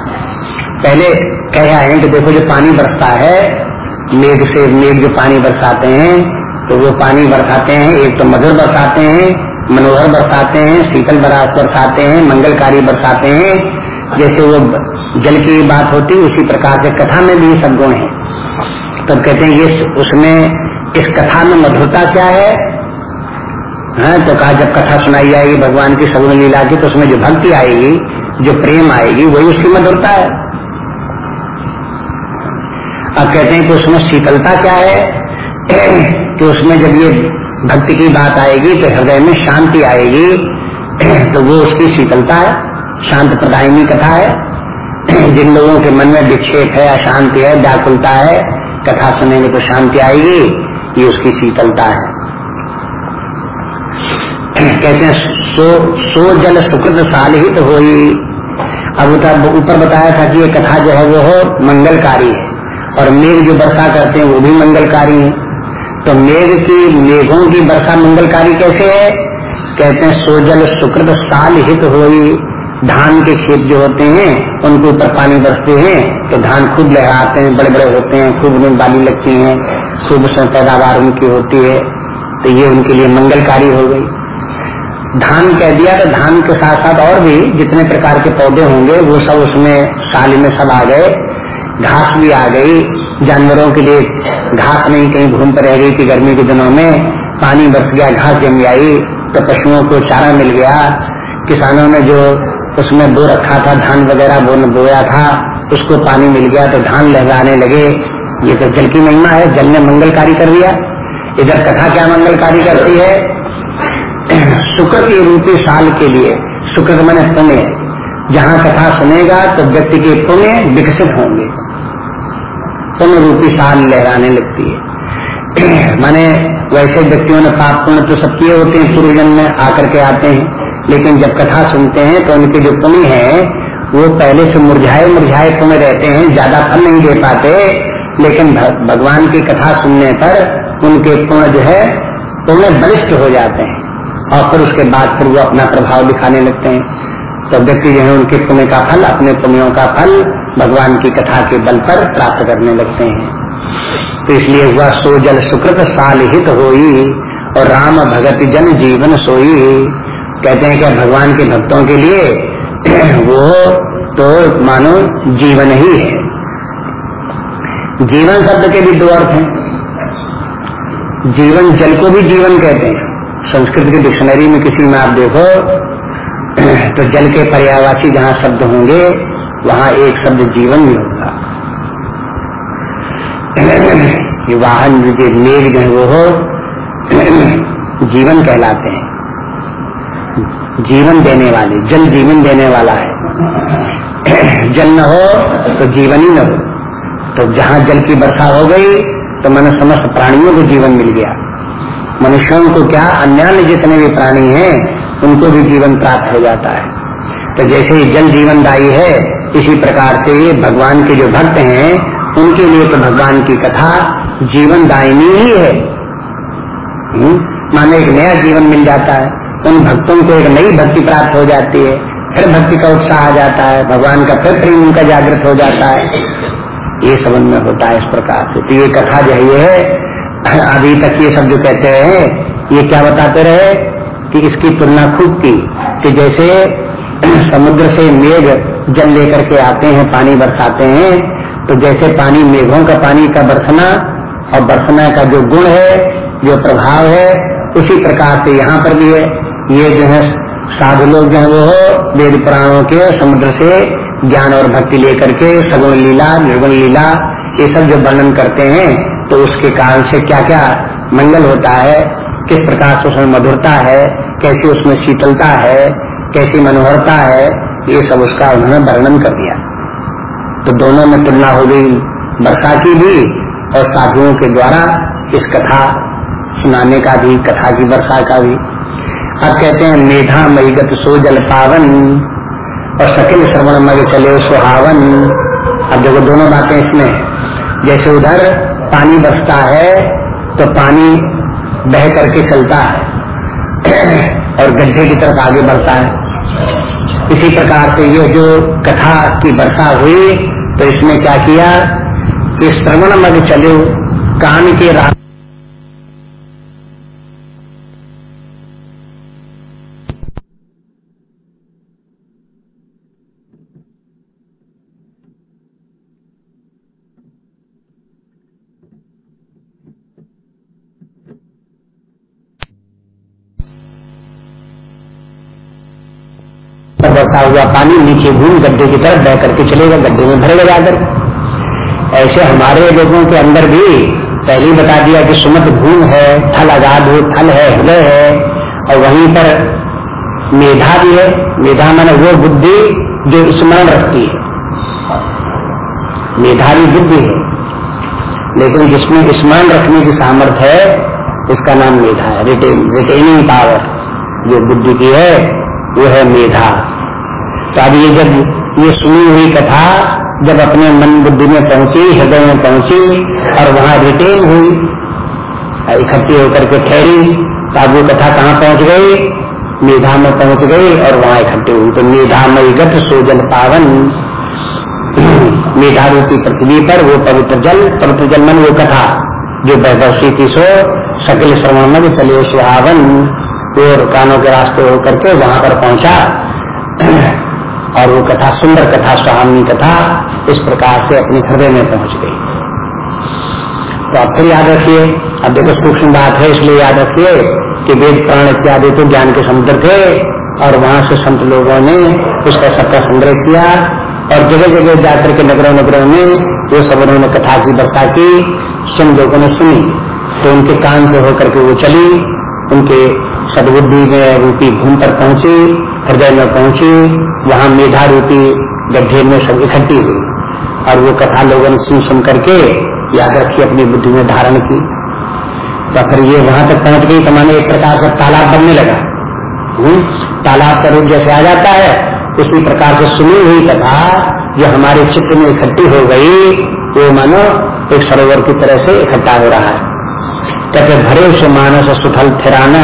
पहले कह आए कि देखो जो पानी बरसता है, मेघ से मेघ जो पानी बरसाते हैं तो वो पानी बरसाते हैं, एक तो मधुर बरसाते हैं, मनोहर बरसाते हैं, शीतल बरास बरसाते हैं, मंगलकारी बरसाते हैं। जैसे वो जल की बात होती, उसी प्रकार से कथा में भी सब गुण है। तब कहते हैं, ये उसमें, इस कथा में मधुरता क्या है? हाँ तो कहा, जब कथा सुनाई जाएगी, भगवान की सगुण लीला की तो उसमें जो भक्ति आएगी, जो प्रेम आएगी, वही उसकी मधुरता है। अब कहते हैं कि उसमें शीतलता क्या है? कि उसमें जब ये भक्ति की बात आएगी तो हृदय में शांति आएगी तो वो उसकी शीतलता है, शांत प्रदायनी कथा है। जिन लोगों के मन में विक्षेप है, अशांति है, व्याकुलता है, कथा सुनेंगे तो शांति आएगी, ये उसकी शीतलता है। कहते हैं, सो सो जल सुकृत साल ही तो हो अब ऊपर बताया था कि ये कथा जो है, वो मंगलकारी है। और मेघ जो वर्षा करते हैं, वो भी मंगलकारी है। तो मेघ की मेघों की वर्षा मंगलकारी कैसे है? कहते हैं, सोजल सुकृत साल हित हो धान के खेत जो होते हैं, उनके ऊपर पानी बरसते हैं तो धान खूब लहराते हैं बड़े बड़े होते हैं, खूब उन्हें बाली लगती है, खूब उसमें पैदावार उनकी होती है तो ये उनके लिए मंगलकारी हो गई। धान कह दिया तो धान के साथ साथ और भी जितने प्रकार के पौधे होंगे, वो सब उसमें साल में सब आ गए, घास भी आ गई जानवरों के लिए घास नहीं, कहीं घूमते रह गई थी गर्मी के दिनों में, पानी बरस गया, घास जम आई तो पशुओं को चारा मिल गया। किसानों ने जो उसमें बो रखा था, धान वगैरह बो, बोया था, उसको पानी मिल गया तो धान लहराने लगे। ये तो जल की महिमा है, जल ने मंगलकारी कर दिया। इधर कथा क्या मंगलकारी करती है? शुक्र के रूपी साल के लिए शुक्र मैंने पुण्य। जहाँ कथा सुनेगा तो व्यक्ति के पुण्य विकसित होंगे। पुण्य रूपी साल लहराने लगती है। माने वैसे व्यक्तियों ने पाप पुण्य तो सब किए होते हैं पूर्वजन में आकर के आते हैं, लेकिन जब कथा सुनते हैं तो उनके जो पुण्य है, वो पहले से मुरझाए मुरझाए पुण्य रहते हैं, ज़्यादा फल नहीं दे पाते, लेकिन भगवान की कथा सुनने पर उनके पुण्य जो है पुण्य बलिष्ठ हो जाते हैं, और फिर उसके बाद फिर वो अपना प्रभाव दिखाने लगते हैं। तो व्यक्ति जो है, उनके पुण्य का फल, अपने पुण्यों का फल भगवान की कथा के बल पर प्राप्त करने लगते हैं। तो इसलिए हुआ सो जल सुकृत साल हित होई और राम भगत जन जीवन सोई। कहते हैं कि भगवान के भक्तों के लिए वो तो मानो जीवन ही है। जीवन शब्द के भी दो अर्थ हैं। जीवन जल को भी जीवन कहते हैं। संस्कृत की डिक्शनरी में किसी में आप देखो तो जल के पर्यावासी जहाँ शब्द होंगे वहाँ एक शब्द जीवन भी होगा ये वाहन जो मेघ जो वो हो, जीवन कहलाते हैं। जीवन देने वाले, जल जीवन देने वाला है। जल न हो तो जीवन ही न हो। तो जहाँ जल की वर्षा हो गई तो मैंने समस्त प्राणियों को जीवन मिल गया। मनुष्यों को क्या अन्य जितने भी प्राणी हैं, उनको भी जीवन प्राप्त हो जाता है। तो जैसे ही जल जीवनदायी है इसी प्रकार से भगवान के जो भक्त हैं, उनके लिए तो भगवान की कथा जीवनदायिनी ही है। हम्म? माने एक नया जीवन मिल जाता है। उन भक्तों को एक नई भक्ति प्राप्त हो जाती है। फिर भक्ति का उत्साह आ जाता है। भगवान का फिर प्रेम उनका जागृत हो जाता है। ये संबंध में होता है इस प्रकार से। तो ये कथा जो है, अभी तक ये सब जो कहते हैं, ये क्या बताते रहे कि इसकी तुलना खूब की कि जैसे समुद्र से मेघ जल लेकर के आते हैं, पानी बरसाते हैं तो जैसे पानी मेघों का पानी का बरसना और बरसना का जो गुण है, जो प्रभाव है, उसी प्रकार से यहाँ पर भी है। ये जो है, साधु लोग जो है वो वेद पुराणों के समुद्र से ज्ञान और भक्ति लेकर के सगुण लीला, निर्गुण लीला, ये सब जो वर्णन करते हैं तो उसके कारण से क्या क्या मंगल होता है, किस प्रकार से उसमें मधुरता है, कैसे उसमें शीतलता है कैसी मनोहरता है, ये सब उसका उन्होंने वर्णन कर दिया। तो दोनों में तुलना हो गई वर्षा की भी और साधुओं के द्वारा इस कथा सुनाने का भी, कथा की वर्षा का भी। अब कहते हैं, मेधा मईगत सो जल पावन और सकिल श्रवण मग चले सुहावन। अब देखो, दोनों बातें इसमें जैसे उधर पानी बसता है तो पानी बह करके चलता है और गड्ढे की तरफ़ आगे बढ़ता है। इसी प्रकार से ये जो कथा की वर्षा हुई तो इसमें क्या किया? कि श्रवण मग चले, कान के राह बरसा हुआ पानी नीचे घूम गड्ढे की तरफ़ बह करके चलेगा, गड्ढे में भरेगा जाकर ऐसे हमारे लोगों के अंदर भी पहले बता दिया कि सुमत भूम है, थल आज़ाद हो, थल है, हृदय है, और वहीं पर मेधा भी है। मेधा मैंने वो बुद्धि जो स्मरण रखती है। मेधावी बुद्धि है। लेकिन जिसमें स्मरण रखने की सामर्थ्य है उसका नाम मेधा है। रिटेनिंग पावर जो बुद्धि की है, वो है मेधा। तो अब ये जब ये सुनी हुई कथा जब अपने मन बुद्धि में पहुँची, हृदय में पहुँची और वहाँ रिटेन हुई, इकट्ठी होकर के ठहरी तो अब वो कथा कहाँ पहुँच गई? मेधा में पहुँच गई और वहाँ इकट्ठी हुई। तो मेधा मई गत सोजल पावन। मेधा रूपी पृथ्वी पर वो पवित्र जल पवित्र जल मन वो कथा जो वैभवसी थी सो सकल श्रवण में चले सुहावन। वो कानों के रास्ते होकर के वहाँ पर पहुँचा। और वो कथा, सुंदर कथा सुहावनी कथा इस प्रकार से अपने हृदय में पहुँच गई। तो आप फिर याद रखिए, अब देखो सूक्ष्म बात है, इसलिए याद रखिए कि वेद, प्राण इत्यादि तो ज्ञान के समुद्र थे और वहाँ से संत लोगों ने उसका सबका संग्रह किया और जगह जगह जाकर के नगरों नगरों में वो सब उन्होंने कथा की वर्षा की, सुन लोगों ने सुनी। तो उनके कान से होकर के वो चली, उनके सदबुद्धि में रूपी भूमि पर पहुँची हृदय में पहुँची, वहाँ मेधा रूपी गड्ढे में सब इकट्ठी हुई। और वो कथा लोगों ने सुन सुन करके याद रखी, अपनी बुद्धि में धारण की। तो फिर ये वहाँ तक पहुँच गई तो माने एक प्रकार का तालाब बनने लगा? तालाब का रूप जैसे आ जाता है, उसी प्रकार से सुनी हुई कथा जो हमारे चित्र में इकट्ठी हो गई, वो मानो एक सरोवर की तरह से इकट्ठा हो रहा है। कहते, भरे सु मानस सुथल थिराना,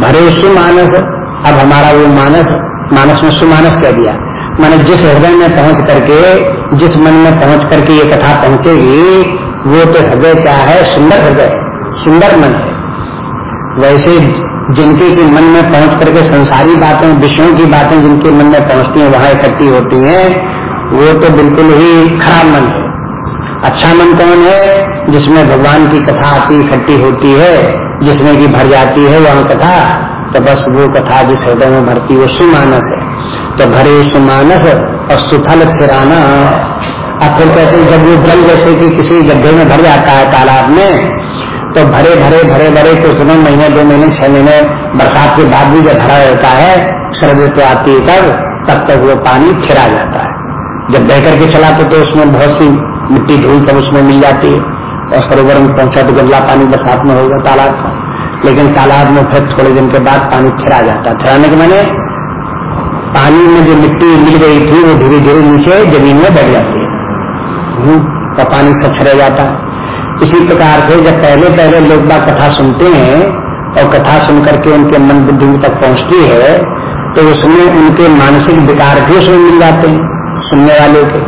भरे सु मानस अब हमारा वो मानस मानस में सुमानस कह दिया। मैंने जिस हृदय में पहुँच करके, जिस मन में पहुँच करके ये कथा पहुंचेगी, वो तो हृदय क्या है, सुंदर हृदय, सुंदर मन है। वैसे जिनके के मन में पहुँच करके संसारी बातें, विषयों की बातें जिनके मन में पहुँचती हैं, वहाँ इकट्ठी होती हैं, वो तो बिल्कुल ही खराब मन है। अच्छा मन कौन है? जिसमें भगवान की कथा आती, इकट्ठी होती है, जिसमें की भर जाती है वह कथा। तो बस वो कथा जिस हृदय में भरती वो सुमानस है। तो भरे सुमानस और सुफल फिराना अब फिर कहते जब वो जल जैसे कि किसी गड्ढे में भर जाता है तालाब में तो भरे भरे भरे भरे कुछ दिनों महीने दो महीने छह महीने बरसात के बाद भी जब भरा रहता है सर्द तो आती है तब तब तक वो पानी फिरा जाता है। जब बह करके चला तो, तो उसमें बहुत सी मिट्टी धूल सब उसमें मिल जाती है और सरोवर में पहुँचा तो गंदा पानी बरसात में होगा तालाब का। लेकिन तालाब में फिर थोड़े दिन के बाद पानी छिरा जाता छिराने के मैंने पानी में जो मिट्टी मिल गई थी, वो धीरे धीरे नीचे ज़मीन में बैठ जाती है। तो पानी सब छिरा जाता। है इसी प्रकार से जब पहले पहले लोग बात कथा सुनते हैं और कथा सुन करके उनके मन बुद्धि तक पहुँचती है तो उसमें उनके मानसिक विकार भी उसमें मिल जाते हैं, सुनने वाले के।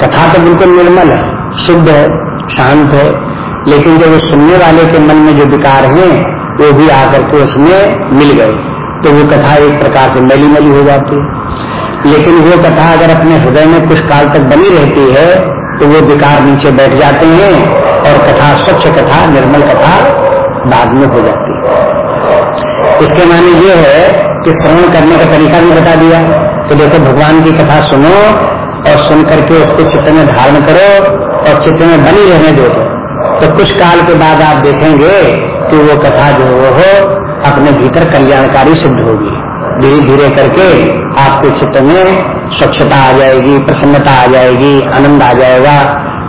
कथा तो बिल्कुल निर्मल है, शुद्ध है, शांत है लेकिन जब वो सुनने वाले के मन में जो विकार हैं, वो भी आकर के उसमें मिल गए। तो वो कथा एक प्रकार से मली मली हो जाती है। लेकिन वो कथा अगर अपने हृदय में कुछ काल तक बनी रहती है तो वो विकार नीचे बैठ जाते हैं और कथा, स्वच्छ कथा, निर्मल कथा बाद में हो जाती है। इसके माने ये है कि श्रवण करने का तरीका भी बता दिया। तो देखो, भगवान की कथा सुनो और सुन करके उसको चित्र में धारण करो और चित्र में बनी रहने दो। तो कुछ काल के बाद आप देखेंगे कि वो कथा जो हो, अपने भीतर कल्याणकारी सिद्ध होगी। धीरे धीरे करके आपके चित्र में स्वच्छता आ जाएगी, प्रसन्नता आ जाएगी, आनंद आ जाएगा।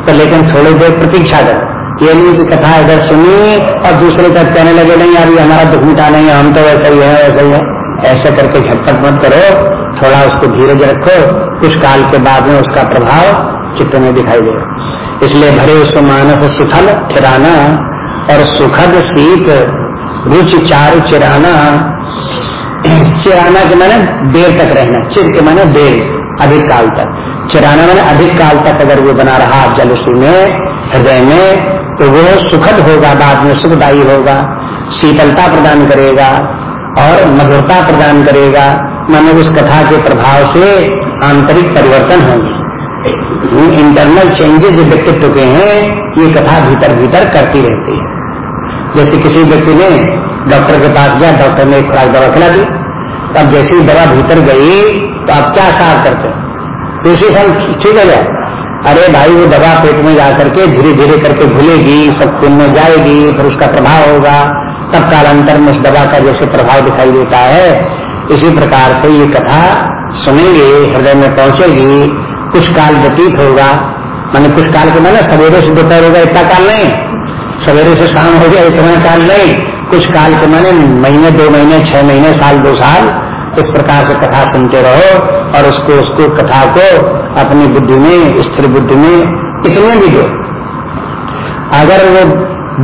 तो लेकिन थोड़ी देर प्रतीक्षा करो। ये नहीं कि कथा इधर सुनी और दूसरे तक कहने लगे, नहीं अभी हमारा दुख नहीं, हम तो वैसा ही है, वैसा ही है। ऐसा करके झटपट मत करो। थोड़ा उसको धीरज रखो। कुछ काल के बाद में उसका प्रभाव चित्त में दिखाई दे इसलिए भरे उसको मानस सुखल ठिराना और सुखद शीत रुचि चारु चिराना। चिराना के माने देर तक रहना चिर के माने देर, अधिक काल तक। चिराना मैंने अधिक काल तक अगर वो बना रहा जल में हृदय में तो वो सुखद होगा, बाद में सुखदायी होगा, शीतलता प्रदान करेगा और मधुरता प्रदान करेगा। मानो उस कथा के प्रभाव से आंतरिक परिवर्तन होंगे। इंटरनल चेंजेस जो व्यक्तित्व के हैं, ये कथा भीतर भीतर करती रहती है। जैसे किसी व्यक्ति ने डॉक्टर के पास गया डॉक्टर ने एक खुराक दवा खिला दी। तब जैसी दवा भीतर गई तो आप क्या सार करते उसी साल ठीक हो जाए। अरे भाई, वो दवा पेट में जाकर के धीरे धीरे करके भूलेगी सब खून में जाएगी, फिर उसका प्रभाव होगा। तब कालांतर में उस दवा का जैसे प्रभाव दिखाई देता है। इसी प्रकार से ये कथा सुनेंगे, हृदय में पहुंचेगी कुछ काल व्यतीत होगा। मैंने कुछ काल के मैंने सवेरे से दोपहर होगा, इतना काल नहीं। सवेरे से शाम हो गया, इतना काल नहीं। कुछ काल के मैंने महीने, दो महीने, छह महीने, साल, दो साल इस प्रकार से कथा सुनते रहो और उसको उसको कथा को अपनी बुद्धि में, स्थिर बुद्धि में इतने भी दो। अगर वो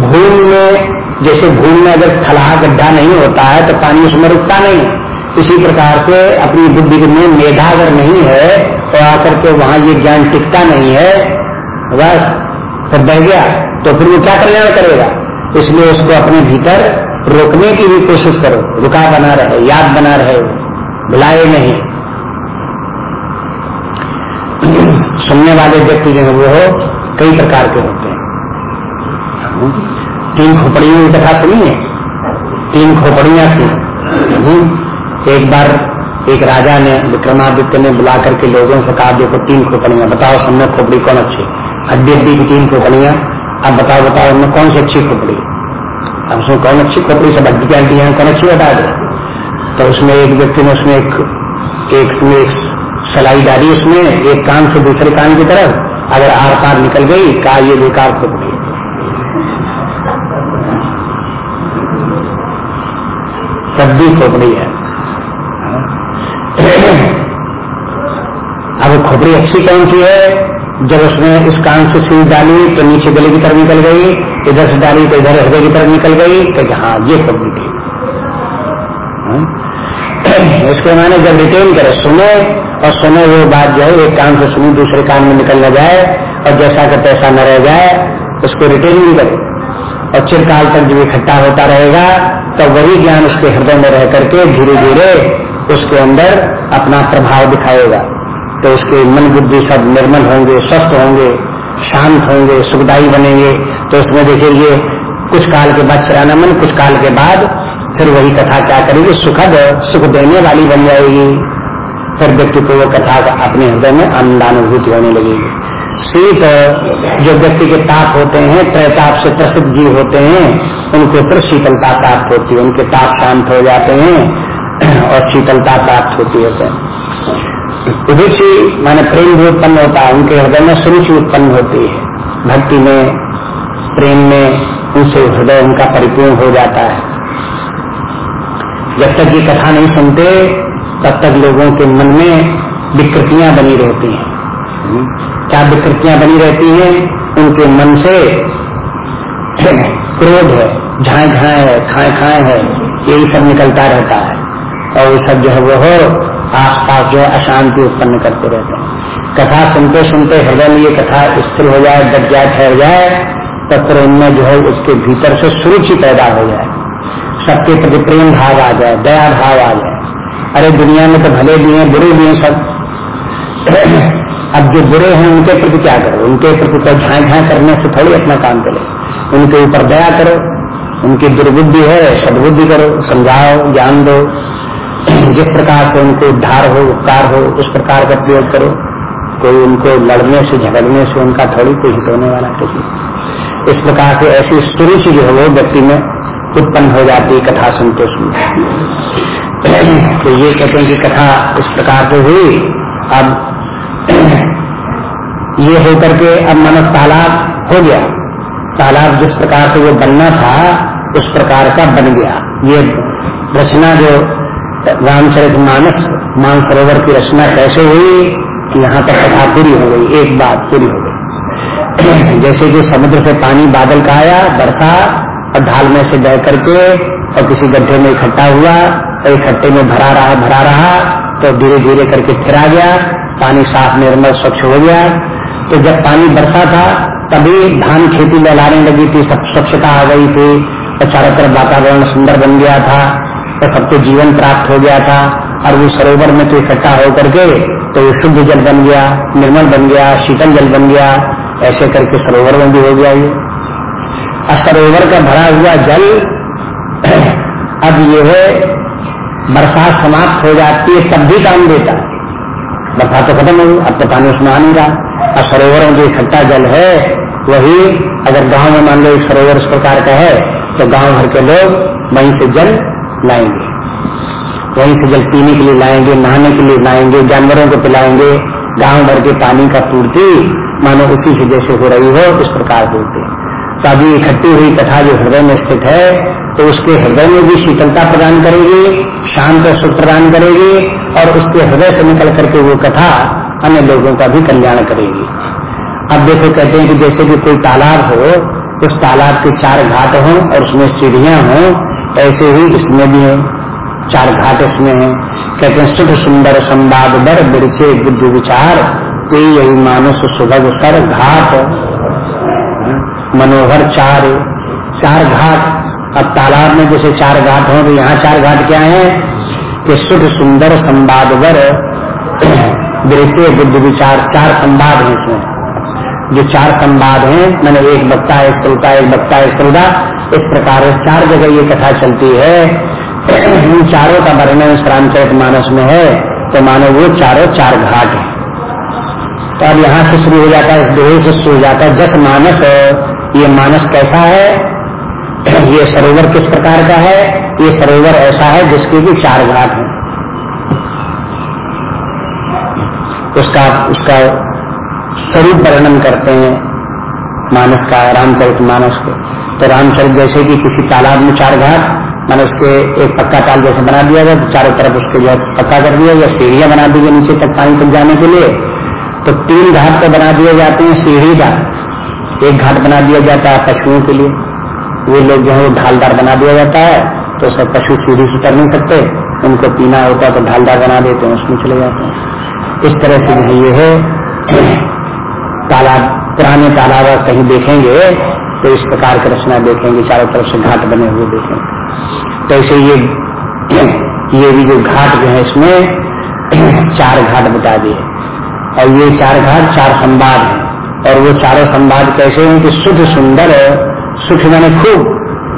भूल में, जैसे भूल में अगर खलाहा गड्ढा नहीं होता है तो पानी उसमें रुकता नहीं। इसी प्रकार से अपनी बुद्धि में मेधा अगर नहीं है तो आकर के वहाँ ये ज्ञान टिकता नहीं है। बस फिर बह गया। तो फिर वो क्या कल्याण करेगा? इसलिए उसको अपने भीतर रोकने की भी कोशिश करो। रुका बना रहे, याद बना रहे। बुलाए नहीं। सुनने वाले व्यक्ति जो है वो कई प्रकार के होते हैं। तीन खोपड़ियों की कथा सुनी है? तीन खोपड़ियाँ थी। एक बार एक राजा ने विक्रमादित्य ने बुला करके लोगों से कहा देखो तीन खोपड़ियाँ बताओ सबने खोपड़ी कौन अच्छी हड्डी हड्डी की तीन खोपड़ियाँ। अब बताओ बताओ उनमें कौन सी अच्छी खोपड़ी अब उसमें कौन अच्छी खोपड़ी? सब हड्डी की हड्डी है कौन अच्छी बता दे? तो उसमें एक व्यक्ति ने उसमें एक एक, एक सलाई डाली उसमें एक कान से दूसरे कान की तरफ़। अगर आर पार निकल गई का ये बेकार खोपड़ी सब्ज़ी खोपड़ी है। अब खोपड़ी अच्छी कौन सी है? जब उसने इस कान से सुई डाली तो नीचे गले की तरफ़ निकल गई, इधर से डाली तो इधर हृदय की तरफ़ निकल गई तो हाँ ये खोपड़ी थी। इसके माने जब रिटेन करे, सुने, और सुने वो बात जो है, एक कान से सुनी, दूसरे कान में निकल न जाए, और जैसा का तैसा न रह जाए, उसको रिटेन नहीं करे। और चिरकाल तक जब इकट्ठा होता रहेगा तो वही ज्ञान उसके हृदय में रह करके धीरे धीरे उसके अंदर अपना प्रभाव दिखाएगा। तो उसके मन बुद्धि सब निर्मल होंगे, स्वस्थ होंगे, शांत होंगे, सुखदायी बनेंगे। तो उसमें देखिए, ये कुछ काल के बाद चराना मन, कुछ काल के बाद फिर वही कथा क्या करेगी? सुखद सुख देने वाली बन जाएगी। फिर व्यक्ति को वो कथा अपने हृदय में आनंदानुभूति होने लगेगी। शीत जो व्यक्ति के ताप होते हैं, त्रैताप से प्रसिद्ध जीव होते हैं, उनको फिर शीतलता प्राप्त होती है। उनके ताप शांत हो जाते हैं। और शीतलता प्राप्त होती है रुचि माने प्रेम भी उत्पन्न होता है, उनके हृदय में सुरुचि उत्पन्न होती है। भक्ति में, प्रेम में उनसे हृदय उनका परिपूर्ण हो जाता है। जब तक ये कथा नहीं सुनते, तब तक लोगों के मन में विकृतियाँ बनी रहती हैं। क्या विकृतियाँ बनी रहती हैं? उनके मन से क्रोध है झाए झाए है, खाए खाए है, यही सब निकलता रहता है। और वो सब जो है वो हो आस पास जो है अशांति उत्पन्न करते रहते हैं। कथा सुनते सुनते हृदय में ये कथा स्थिर हो जाए डट जाए, ठहर जाए, तब फिर उनमें जो है उसके भीतर से सुरुचि पैदा हो जाए। सबके प्रति प्रेम भाव आ जाए, दया भाव आ जाए। अरे दुनिया में तो भले भी हैं, बुरे भी हैं सब। अब जो बुरे हैं, उनके प्रति क्या करो? उनके प्रति तो झाए झाए करने से थोड़ी अपना काम करो उनके ऊपर दया करो, उनकी दुर्बुद्धि है, सदबुद्धि करो, समझाओ ज्ञान दो। जिस प्रकार से उनको उद्धार हो, उपकार हो, उस प्रकार का प्रयोग करो, कोई उनको लड़ने से, झगड़ने से उनका थोड़ी कोई हित होने वाला किसी इस प्रकार से ऐसी सुरुचि जो है वो व्यक्ति में उत्पन्न हो जाती है कथा सुनते सुनते तो ये कहते हैं कि कथा इस प्रकार से हुई। अब ये होकर के अब मानव तालाब हो गया। तालाब जिस प्रकार से वो बनना था, उस प्रकार का बन गया। ये रचना जो रामचरित मानस मानसरोवर की रचना कैसे हुई कि यहाँ पर कथा पूरी हो गई, एक बात पूरी हो गई। जैसे कि समुद्र से पानी बादल का आया, बरसा, और ढाल में से बह करके, और किसी गड्ढे में इकट्ठा हुआ, और इकट्ठे में भरा रहा भरा रहा तो धीरे धीरे करके फिर आ गया, पानी साफ़, निर्मल, स्वच्छ हो गया। तो जब पानी बरसा था, तभी धान खेती लहलाने लगी थी, सब स्वच्छता आ गई थी, और चारों तरफ़ वातावरण सुंदर बन गया था। तो सबको जीवन प्राप्त हो गया था। और वो सरोवर में तो इकट्ठा होकर के तो शुद्ध जल बन गया, निर्मल बन गया, शीतल जल बन गया। ऐसे करके सरोवर में भी हो गया ये। और सरोवर का भरा हुआ जल अब ये है, बरसात समाप्त हो जाती है, तब भी काम देता। बरसात तो खत्म हो अब तो पानी उसमें आ नहीं रहा। और सरोवर में जो इकट्ठा जल है, वही अगर गाँव में मान लो एक सरोवर इस प्रकार का है तो गाँव भर के लोग वहीं से जल लाएँगे। वहीं से जल पीने के लिए लाएँगे, नहाने के लिए लाएँगे, जानवरों को पिलाएँगे, गाँव भर के पानी का पूर्ति मानो उसी से जैसे हो रही हो, इस प्रकार होते तो अभी इकट्ठी हुई कथा जो हृदय में स्थित है तो उसके हृदय में भी शीतलता प्रदान करेगी, शांत और सुख प्रदान करेगी, और उसके हृदय से निकल करके वो कथा अन्य लोगों का भी कल्याण करेगी। अब देखो, कहते हैं कि जैसे कि कोई तालाब हो, उस तालाब के चार घाट हों और उसमें सीढ़ियाँ हों ऐसे ही इसमें भी है। चार घाट इसमें है। कहते हैं सुख सुंदर, संवाद दर बिरचे बुद्धि, विचार कोई यही मानुष सुभग, सर, घाट मनोहर चार चार घाट। अब तालाब में जैसे चार घाट हों तो यहाँ चार घाट क्या है? कि सुख सुंदर, संवाद वर बिरचे बुद्धि, विचार, चार संवाद है इसमें। जो चार संवाद हैं, मैंने एक वक्ता एक श्रोता एक वक्ता एक श्रोता इस प्रकार चार जगह ये कथा चलती है। इन चारों का वर्णन इस रामचरित मानस में है तो मानो वो चारों चार घाट है। तो अब यहाँ से शुरू हो जाता है दोहे से शुरू हो जाता है, जस मानस है ये मानस कैसा है? ये सरोवर किस प्रकार का है? ये सरोवर ऐसा है जिसके भी चार घाट है। उसका उसका स्वरूप वर्णन करते हैं मानस का, रामचरित मानस को। तो रामचरित जैसे कि किसी तालाब में चार घाट मान उसके एक पक्का ताल जैसे बना दिया गया तो चारों तरफ़ उसके जो पक्का कर दिया गया, सीढ़ियाँ बना दी गई नीचे तक पानी तक जाने के लिए। तो तीन घाट तो बना दिए जाते हैं, सीढ़ी का। एक घाट बना दिया जाता है पशुओं के लिए। वो लोग जो है वो ढालदार बना दिया जाता है तो सब पशु सीढ़ी से कर नहीं सकते। उनको पीना होता है तो ढालदार बना देते हैं, उसमें चले जाते हैं। इस तरह से ये है। तालाब, पुराने तालाब कहीं देखेंगे तो इस प्रकार की रचना देखेंगे, चारों तरफ़ से घाट बने हुए देखेंगे। तो ऐसे ये ये भी जो घाट जो है इसमें चार घाट बता दिए। और ये चार घाट, चार संवाद है। और वो चारों संवाद कैसे हैं कि शुद्ध सुंदर सुख मैंने खूब,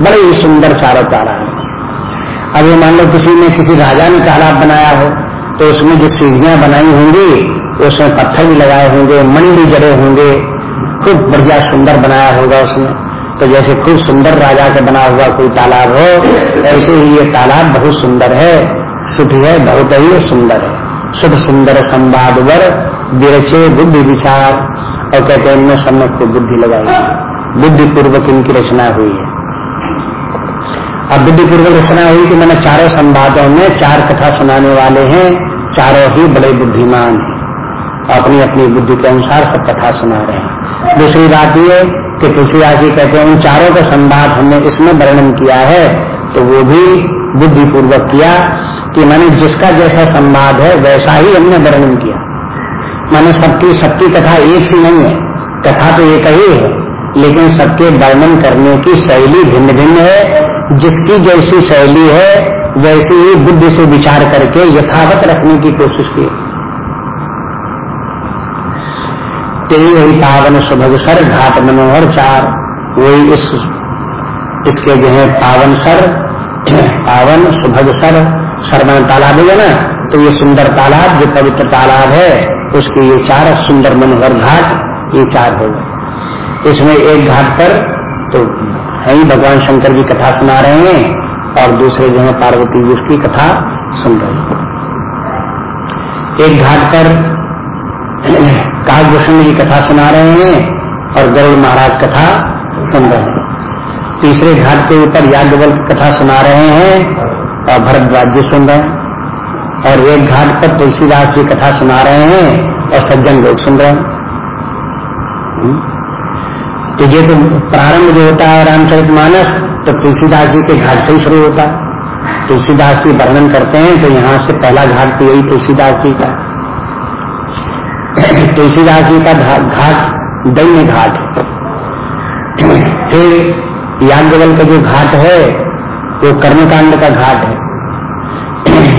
बड़े ही सुंदर चारों तारा है। अब ये मान लो किसी ने किसी राजा ने तालाब बनाया हो तो उसमें जो सीढ़ियाँ बनाई होंगी उसमें पत्थर भी लगाए होंगे, मणि भी जड़े होंगे, खूब बढ़िया सुंदर बनाया होगा उसने। तो जैसे खूब सुंदर राजा का बना हुआ कोई तालाब हो, ऐसे ही ये तालाब बहुत सुंदर है। शुद्ध है, बहुत ही सुंदर है। शुद्ध सुंदर संवाद वर विरचे बुद्धि विचार। और कहते हैं, इनमें सब खूब बुद्धि लगाई बुद्धि पूर्वक इनकी रचना हुई है। अब बुद्धि पूर्वक रचना हुई कि मैंने चारों संवादों में चार कथा सुनाने वाले हैं, चारों ही बड़े बुद्धिमान हैं। अपनी अपनी बुद्धि के अनुसार सब कथा सुना रहे हैं। दूसरी बात ये कि तुलसीदास जी कहते हैं, उन चारों का संवाद हमने इसमें वर्णन किया है। तो वो भी बुद्धि पूर्वक किया कि मैंने जिसका जैसा संवाद है, वैसा ही हमने वर्णन किया। मैंने सबकी सबकी कथा एक ही नहीं है। कथा तो एक ही है, लेकिन सबके वर्णन करने की शैली भिन्न भिन्न है। जिसकी जैसी शैली है, वैसी ही बुद्धि से विचार करके यथावत रखने की कोशिश की वही पावन सुभग सर घाट मनोहर चार वही इस इसके जो है पावन सर पावन सुभग सर सरवन तालाब है ना तो ये सुंदर तालाब जो पवित्र तालाब है उसके ये चार सुंदर मनोहर घाट ये चार हो गए इसमें एक घाट पर तो ही भगवान शंकर की कथा सुना रहे हैं और दूसरे जो है पार्वती जी उसकी कथा सुन रहे हैं एक घाट पर कालभूषण की कथा सुना रहे हैं और गरुड़ महाराज कथा सुन रहे हैं। तीसरे घाट के ऊपर याज्ञवल कथा सुना रहे हैं और भरद्वाज जी सुन रहे हैं। और एक घाट पर तुलसीदास जी कथा सुना रहे हैं और सज्जन लोग सुन रहे हैं। हम्म। तो ये तो प्रारंभ जो होता है रामचरित मानस तो तुलसीदास जी के घाट से ही शुरू होता है। तुलसीदास जी वर्णन करते हैं तो यहाँ से पहला घाट तो यही तुलसीदास जी का तुलसीदास जी का घाट दैन्य घाट फिर याज्ञवल का जो घाट है, वो कर्मकांड का घाट है।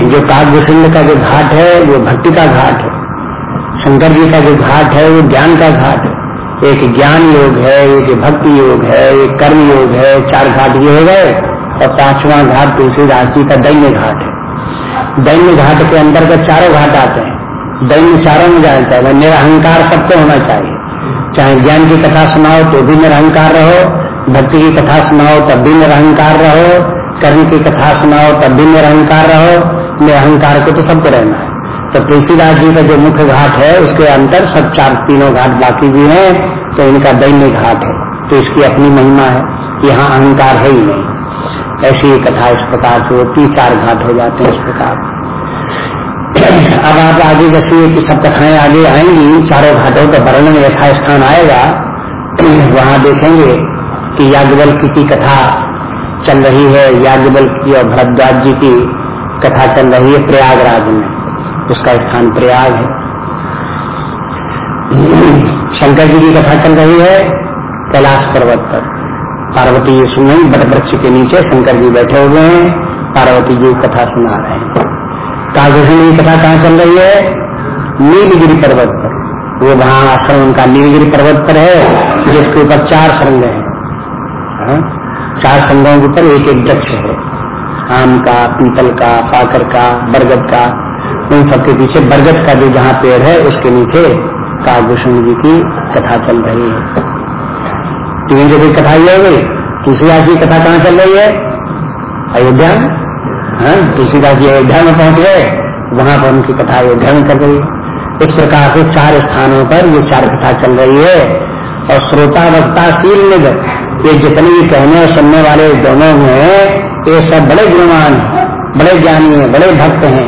जो काव्यसिंह का जो घाट है, वो भक्ति का घाट है। शंकर जी का जो घाट है, वो ज्ञान का घाट है। एक ज्ञान योग है, एक भक्ति योग है, एक कर्म योग है, चार घाट ये हो गए, और पांचवा घाट तुलसीदास जी का दैन्य घाट है। दैन्य घाट के अंतर्गत चारों घाट आते हैं। दैन्य चारों में जानता है निरहंकार सबको होना चाहिए। चाहे ज्ञान की कथा सुनाओ तो भी निरहंकार रहो, भक्ति की कथा सुनाओ तब भी निरहंकार रहो, कर्म की कथा सुनाओ तब भी निरहंकार रहो निरहंकार को तो सबको रहना है। तो तुलसीदास जी का जो मुख्य घाट है, उसके अंदर सब चार तीनों घाट बाकी भी हैं तो इनका दैन्य घाट है। तो इसकी अपनी महिमा है, यहाँ अहंकार है ही नहीं। ऐसी कथा इस प्रकार से होती, चार घाट हो जाते हैं इस प्रकार। अब आप आगे जैसे कि सब कथाएँ आगे आएँगी, चारों घाटों का वर्णन यथा स्थान आएगा। वहाँ देखेंगे कि याज्ञवल की कथा चल रही है याज्ञवल की और भरद्वाज जी की कथा चल रही है प्रयागराज में। उसका स्थान प्रयाग है। शंकर जी की कथा चल रही है कैलाश पर्वत पर। पार्वती सुन बट वृक्ष के नीचे शंकर जी बैठे हुए हैं। पार्वती जी कथा सुना रहे हैं। कालभूषण की कथा कहाँ चल रही है? नीलगिरी पर्वत पर। वो वहाँ आश्रम, उनका नीलगिरी पर्वत पर है, जिसके ऊपर चार संग है। हाँ? चार संगों के ऊपर एक एक वृक्ष है। आम का पीपल का, पाकर का, बरगद का, उन सबके पीछे बरगद का जो जहाँ पेड़ है, उसके नीचे कालभूषण जी की कथा चल रही है। तीन जो भी कथा ही हो गई तुलसीदास जी कथा कहाँ चल रही है? अयोध्या तुलसीदास जी अयोध्या में पहुँच गए, वहाँ पर उनकी कथा अयोध्या में चल रही है। इस प्रकार से चार स्थानों पर ये चार कथा चल रही है और श्रोता वक्ता शील निगर ये जितने भी कहने और सुनने वाले दोनों हैं, ये सब बड़े गुणवान बड़े ज्ञानी हैं, बड़े भक्त हैं,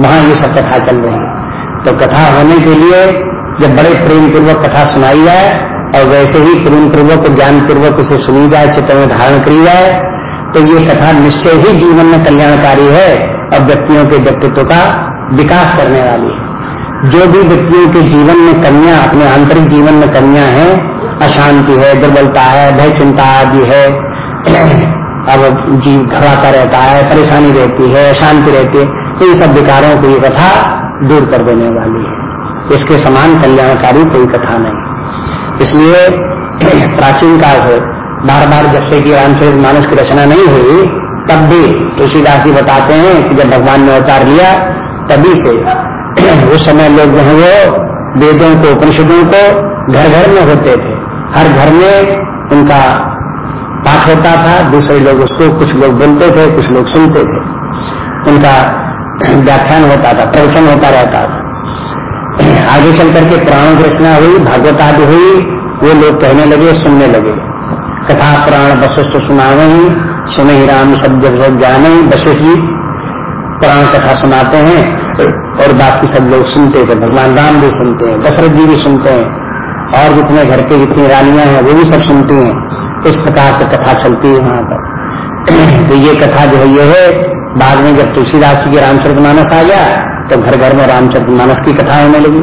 वहाँ ये सब कथा चल रही है। तो कथा होने के लिए जब बड़े प्रेम पूर्वक कथा सुनाई जाए और वैसे ही प्रेम पूर्वक ज्ञान पूर्वक उसे सुनी जाए, चित्र में धारण करी जाए तो ये कथा निश्चय ही जीवन में कल्याणकारी है और व्यक्तियों के व्यक्तित्व का विकास करने वाली है। जो भी व्यक्तियों के जीवन में कन्या, अपने आंतरिक जीवन में कन्या है, अशांति है, दुर्बलता है, भय चिंता आदि है, अब जीव घबराता रहता है, परेशानी रहती है, अशांति रहती है तो इन सब विकारों को ये कथा दूर कर देने वाली है। इसके समान कल्याणकारी कोई कथा नहीं। इसलिए प्राचीन काल से बार बार जब से कि रामचरित मानस की रचना नहीं हुई, तब भी तुलसीदास जी बताते हैं कि जब भगवान ने अवतार लिया, तभी से उस समय लोग जो है वो वेदों को, उपनिषदों को घर घर में होते थे। हर घर में उनका पाठ होता था, दूसरे लोग उसको, कुछ लोग बोलते थे, कुछ लोग सुनते थे। उनका व्याख्यान होता था, प्रवचन होता रहता था। आगे चल करके पुराणों की रचना हुई, भागवत आदि हुई, वो लोग कहने लगे, सुनने लगे। कथा पुराण वशिष्ठ सुना सुनावे सुने राम सब जब सब जाने वशिष्ठ जी पुराण कथा सुनाते हैं, और बाकी सब लोग सुनते थे भगवान राम भी सुनते हैं, दशरथ जी भी सुनते हैं, और जितने घर के जितनी रानियाँ हैं, वो भी सब सुनती हैं। इस प्रकार से कथा चलती है वहाँ पर। तो ये कथा जो है, ये है, बाद में जब तुलसीदास जी के रामचरित मानस आ गया तो घर घर में रामचरित मानस की कथा होने लगी।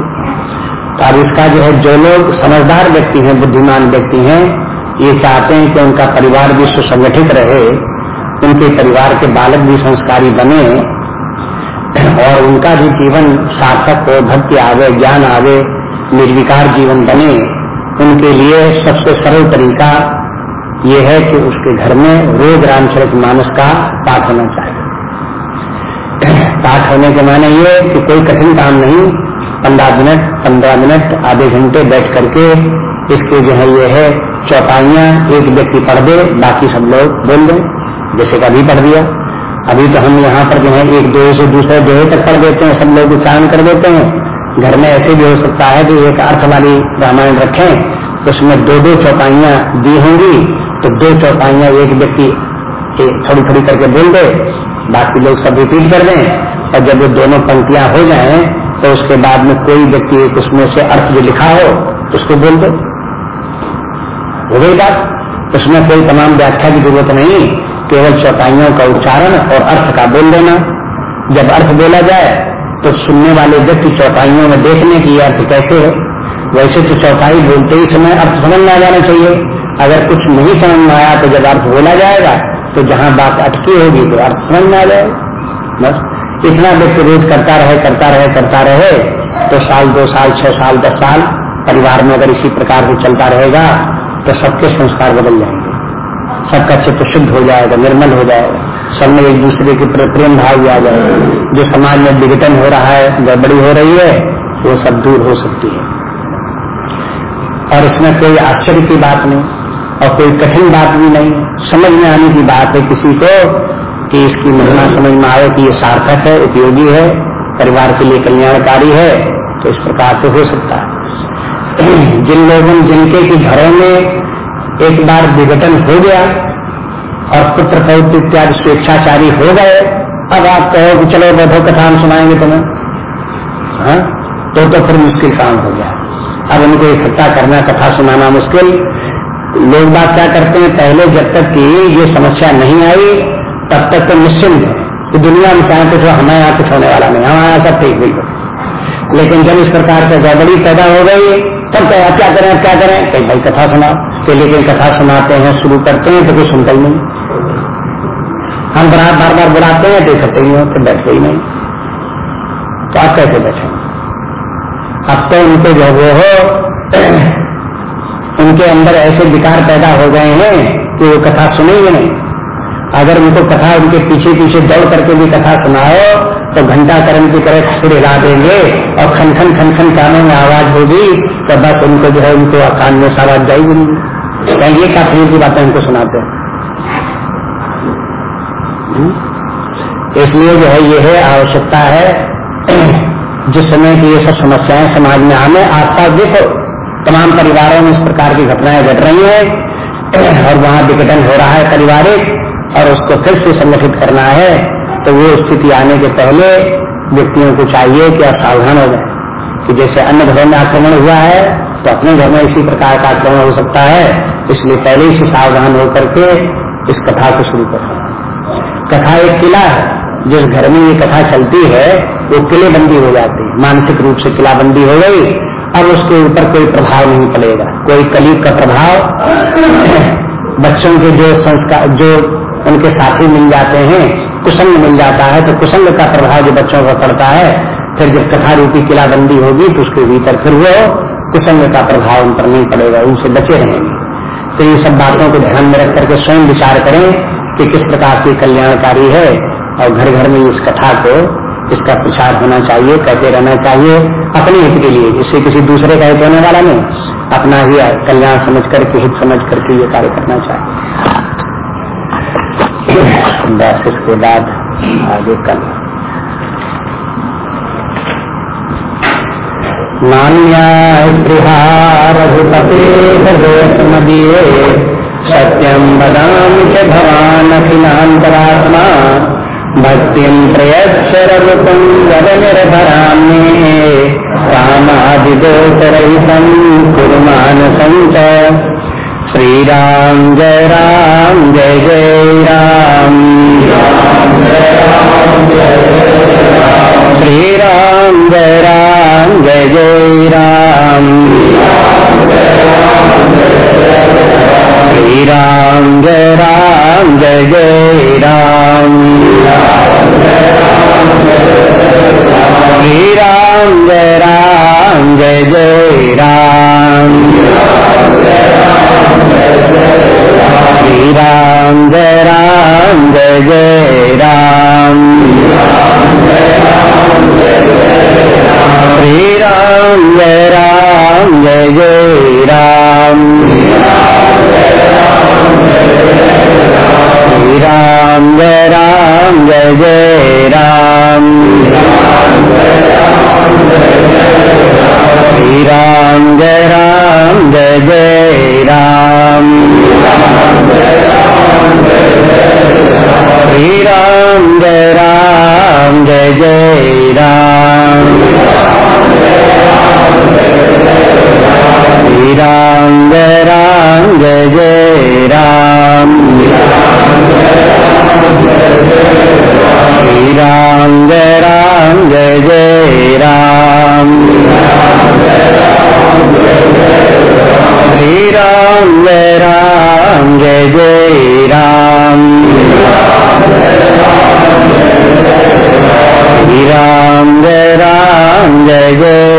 अब इसका जो है, जो लोग समझदार व्यक्ति हैं, बुद्धिमान व्यक्ति हैं ये चाहते हैं कि उनका परिवार भी सुसंगठित रहे, उनके परिवार के बालक भी संस्कारी बने, और उनका भी जीवन सार्थक हो, भक्ति आवे, ज्ञान आवे, निर्विकार जीवन बने, उनके लिए सबसे सरल तरीका ये है कि उसके घर में रोज रामचरित मानस का पाठ होना चाहिए। पाठ होने के माने ये कि कोई कठिन काम नहीं, पंद्रह मिनट पंद्रह मिनट, आधे घंटे बैठ करके इसके जो है ये है, चौपाइया, एक व्यक्ति पढ़ दे, बाकी सब लोग बोल दें। जैसे कि अभी पढ़ दिया। अभी तो हम यहाँ पर जो है, एक दो से दूसरे दोहे तक पढ़ देते हैं, सब लोग उच्चारण कर देते हैं। घर में ऐसे भी हो सकता है कि एक अर्थ वाली रामायण रखें, उसमें दो दो चौपाइया दी होंगी तो दो चौपाइया एक व्यक्ति थोड़ी थोड़ी करके बोल दे, बाकी लोग सब रिपीट कर दें। और जब वो दोनों पंक्तियाँ हो जाएँ तो उसके बाद में कोई व्यक्ति एक उसमें से अर्थ जो लिखा हो, उसको बोल दो। हो गई बात उसमें कोई तमाम व्याख्या की ज़रूरत नहीं, केवल चौपाइयों का उच्चारण और अर्थ का बोल देना। जब अर्थ बोला जाए तो सुनने वाले व्यक्ति चौपाइयों में देखने की अर्थ कैसे है? वैसे तो चौपाई बोलते ही समय अर्थ समझ में आ जाना चाहिए। अगर कुछ नहीं समझ में आया तो जब अर्थ बोला जाएगा तो जहाँ बात अटकी होगी तो अर्थ समझ में आ जाएगा। बस, इतना व्यक्ति रोज करता रहे करता रहे करता रहे तो साल, दो साल, छह साल, दस साल, परिवार में अगर इसी प्रकार से चलता रहेगा तो सबके संस्कार बदल जाएँगे। सबका चित्त शुद्ध हो जाएगा, निर्मल हो जाएगा। सब में एक दूसरे के प्रेम भाव भी आ जाएगा। जो समाज में विघटन हो रहा है गड़बड़ी हो रही है, वो सब दूर हो सकती है। और इसमें कोई आश्चर्य की बात नहीं, और कोई कठिन बात भी नहीं। समझ में आने की बात है किसी को कि इसकी महिमा समझ में आए कि ये सार्थक है, उपयोगी है, परिवार के लिए कल्याणकारी है तो इस प्रकार से हो सकता है। जिन लोगों, जिनके की घरों में एक बार विघटन हो गया और पुत्र पौत्र इत्यादि स्वेच्छाचारी हो गए, अब आप कहो कि चलो बैठो कथा हम सुनाएँगे तुम्हें। हाँ? तो तो फिर मुश्किल काम हो गया। अब उनको इकट्ठा करना, कथा सुनाना मुश्किल। लोग बात क्या करते हैं? पहले जब तक कि ये समस्या नहीं आई, तब तक तो निश्चिंत है कि दुनिया में चाहे कुछ हमारे यहाँ कुछ होने वाला नहीं, हमारे यहाँ सब ठीक हुई लेकिन जब इस प्रकार का गड़बड़ी पैदा हो गई तब क्या क्या करें क्या करें? कहीं, भाई, कथा सुना। तो लेकिन कथा सुनाते हैं, शुरू करते हैं तो कोई सुनता ही नहीं। हम बार बार बार बुलाते हैं तो इकट्ठे ही तो बैठते ही नहीं। तो आप कैसे बैठे? अब तो उनको जो वो हो, उनके अंदर ऐसे विकार पैदा हो गए हैं कि वो कथा सुनेंगे नहीं। अगर उनको कथा उनके पीछे पीछे दौड़ करके भी कथा सुनाओ तो घंटा करण की तरह सिर हिला देंगे। और खन खन खन खन कानों में आवाज़ होगी तो बस उनको जो है, उनको कान में आवाज़ जाएगी नहीं ये काफ़ी की बातें उनको सुनाते हम्म? इसलिए जो है, ये है, आवश्यकता है, जिस समय की ये सब समस्याएँ समाज में आने, आसपास देखो, तमाम परिवारों में इस प्रकार की घटनाएँ घट रही है, और वहाँ विघटन हो रहा है पारिवारिक, और उसको फिर से संगठित करना है तो वो स्थिति आने के पहले व्यक्तियों को चाहिए कि आप सावधान हो जाए। कि जैसे अन्य घरों में आक्रमण हुआ है तो अपने घर में इसी प्रकार का आक्रमण हो सकता है। इसलिए पहले से सावधान होकर के इस कथा को शुरू कर। कथा एक किला है। जिस घर में ये कथा चलती है, वो किलेबंदी हो जाती है। मानसिक रूप से किलाबंदी हो गई, अब उसके ऊपर कोई प्रभाव नहीं पड़ेगा। कोई कलीब का प्रभाव बच्चों के जो संस्कार, जो उनके साथी मिल जाते हैं कुसंग मिल जाता है तो कुसंग का प्रभाव जो बच्चों पर पड़ता है, फिर जब कथा रूपी किलाबंदी होगी तो उसके भीतर फिर वो कुसंग का प्रभाव उन पर नहीं पड़ेगा, उनसे बचे रहेंगे। तो ये सब बातों को ध्यान में रख करके स्वयं विचार करें कि किस प्रकार की कल्याणकारी है, और घर घर में इस कथा को, इसका प्रचार होना चाहिए, कहते रहना चाहिए, अपने हित के लिए, इससे किसी दूसरे का हित होने वाला नहीं। अपना ही कल्याण समझ करके हित समझ करके ये कार्य करना चाहिए। बस इसके बाद आगे कल। नान्या रघुपते मदीये सत्यम बदाम च भवान अखिलांतरात्मा भक्तिं प्रयच्छ रघुपुङ्गवनिर्भराम्ये कामादिदोषरहितं कुरु मानसं च। श्रीराम जय राम, जय जय राम। श्रीराम जय राम जय जय राम राम जय राम जय जय राम जय जय राम राम जय। Jai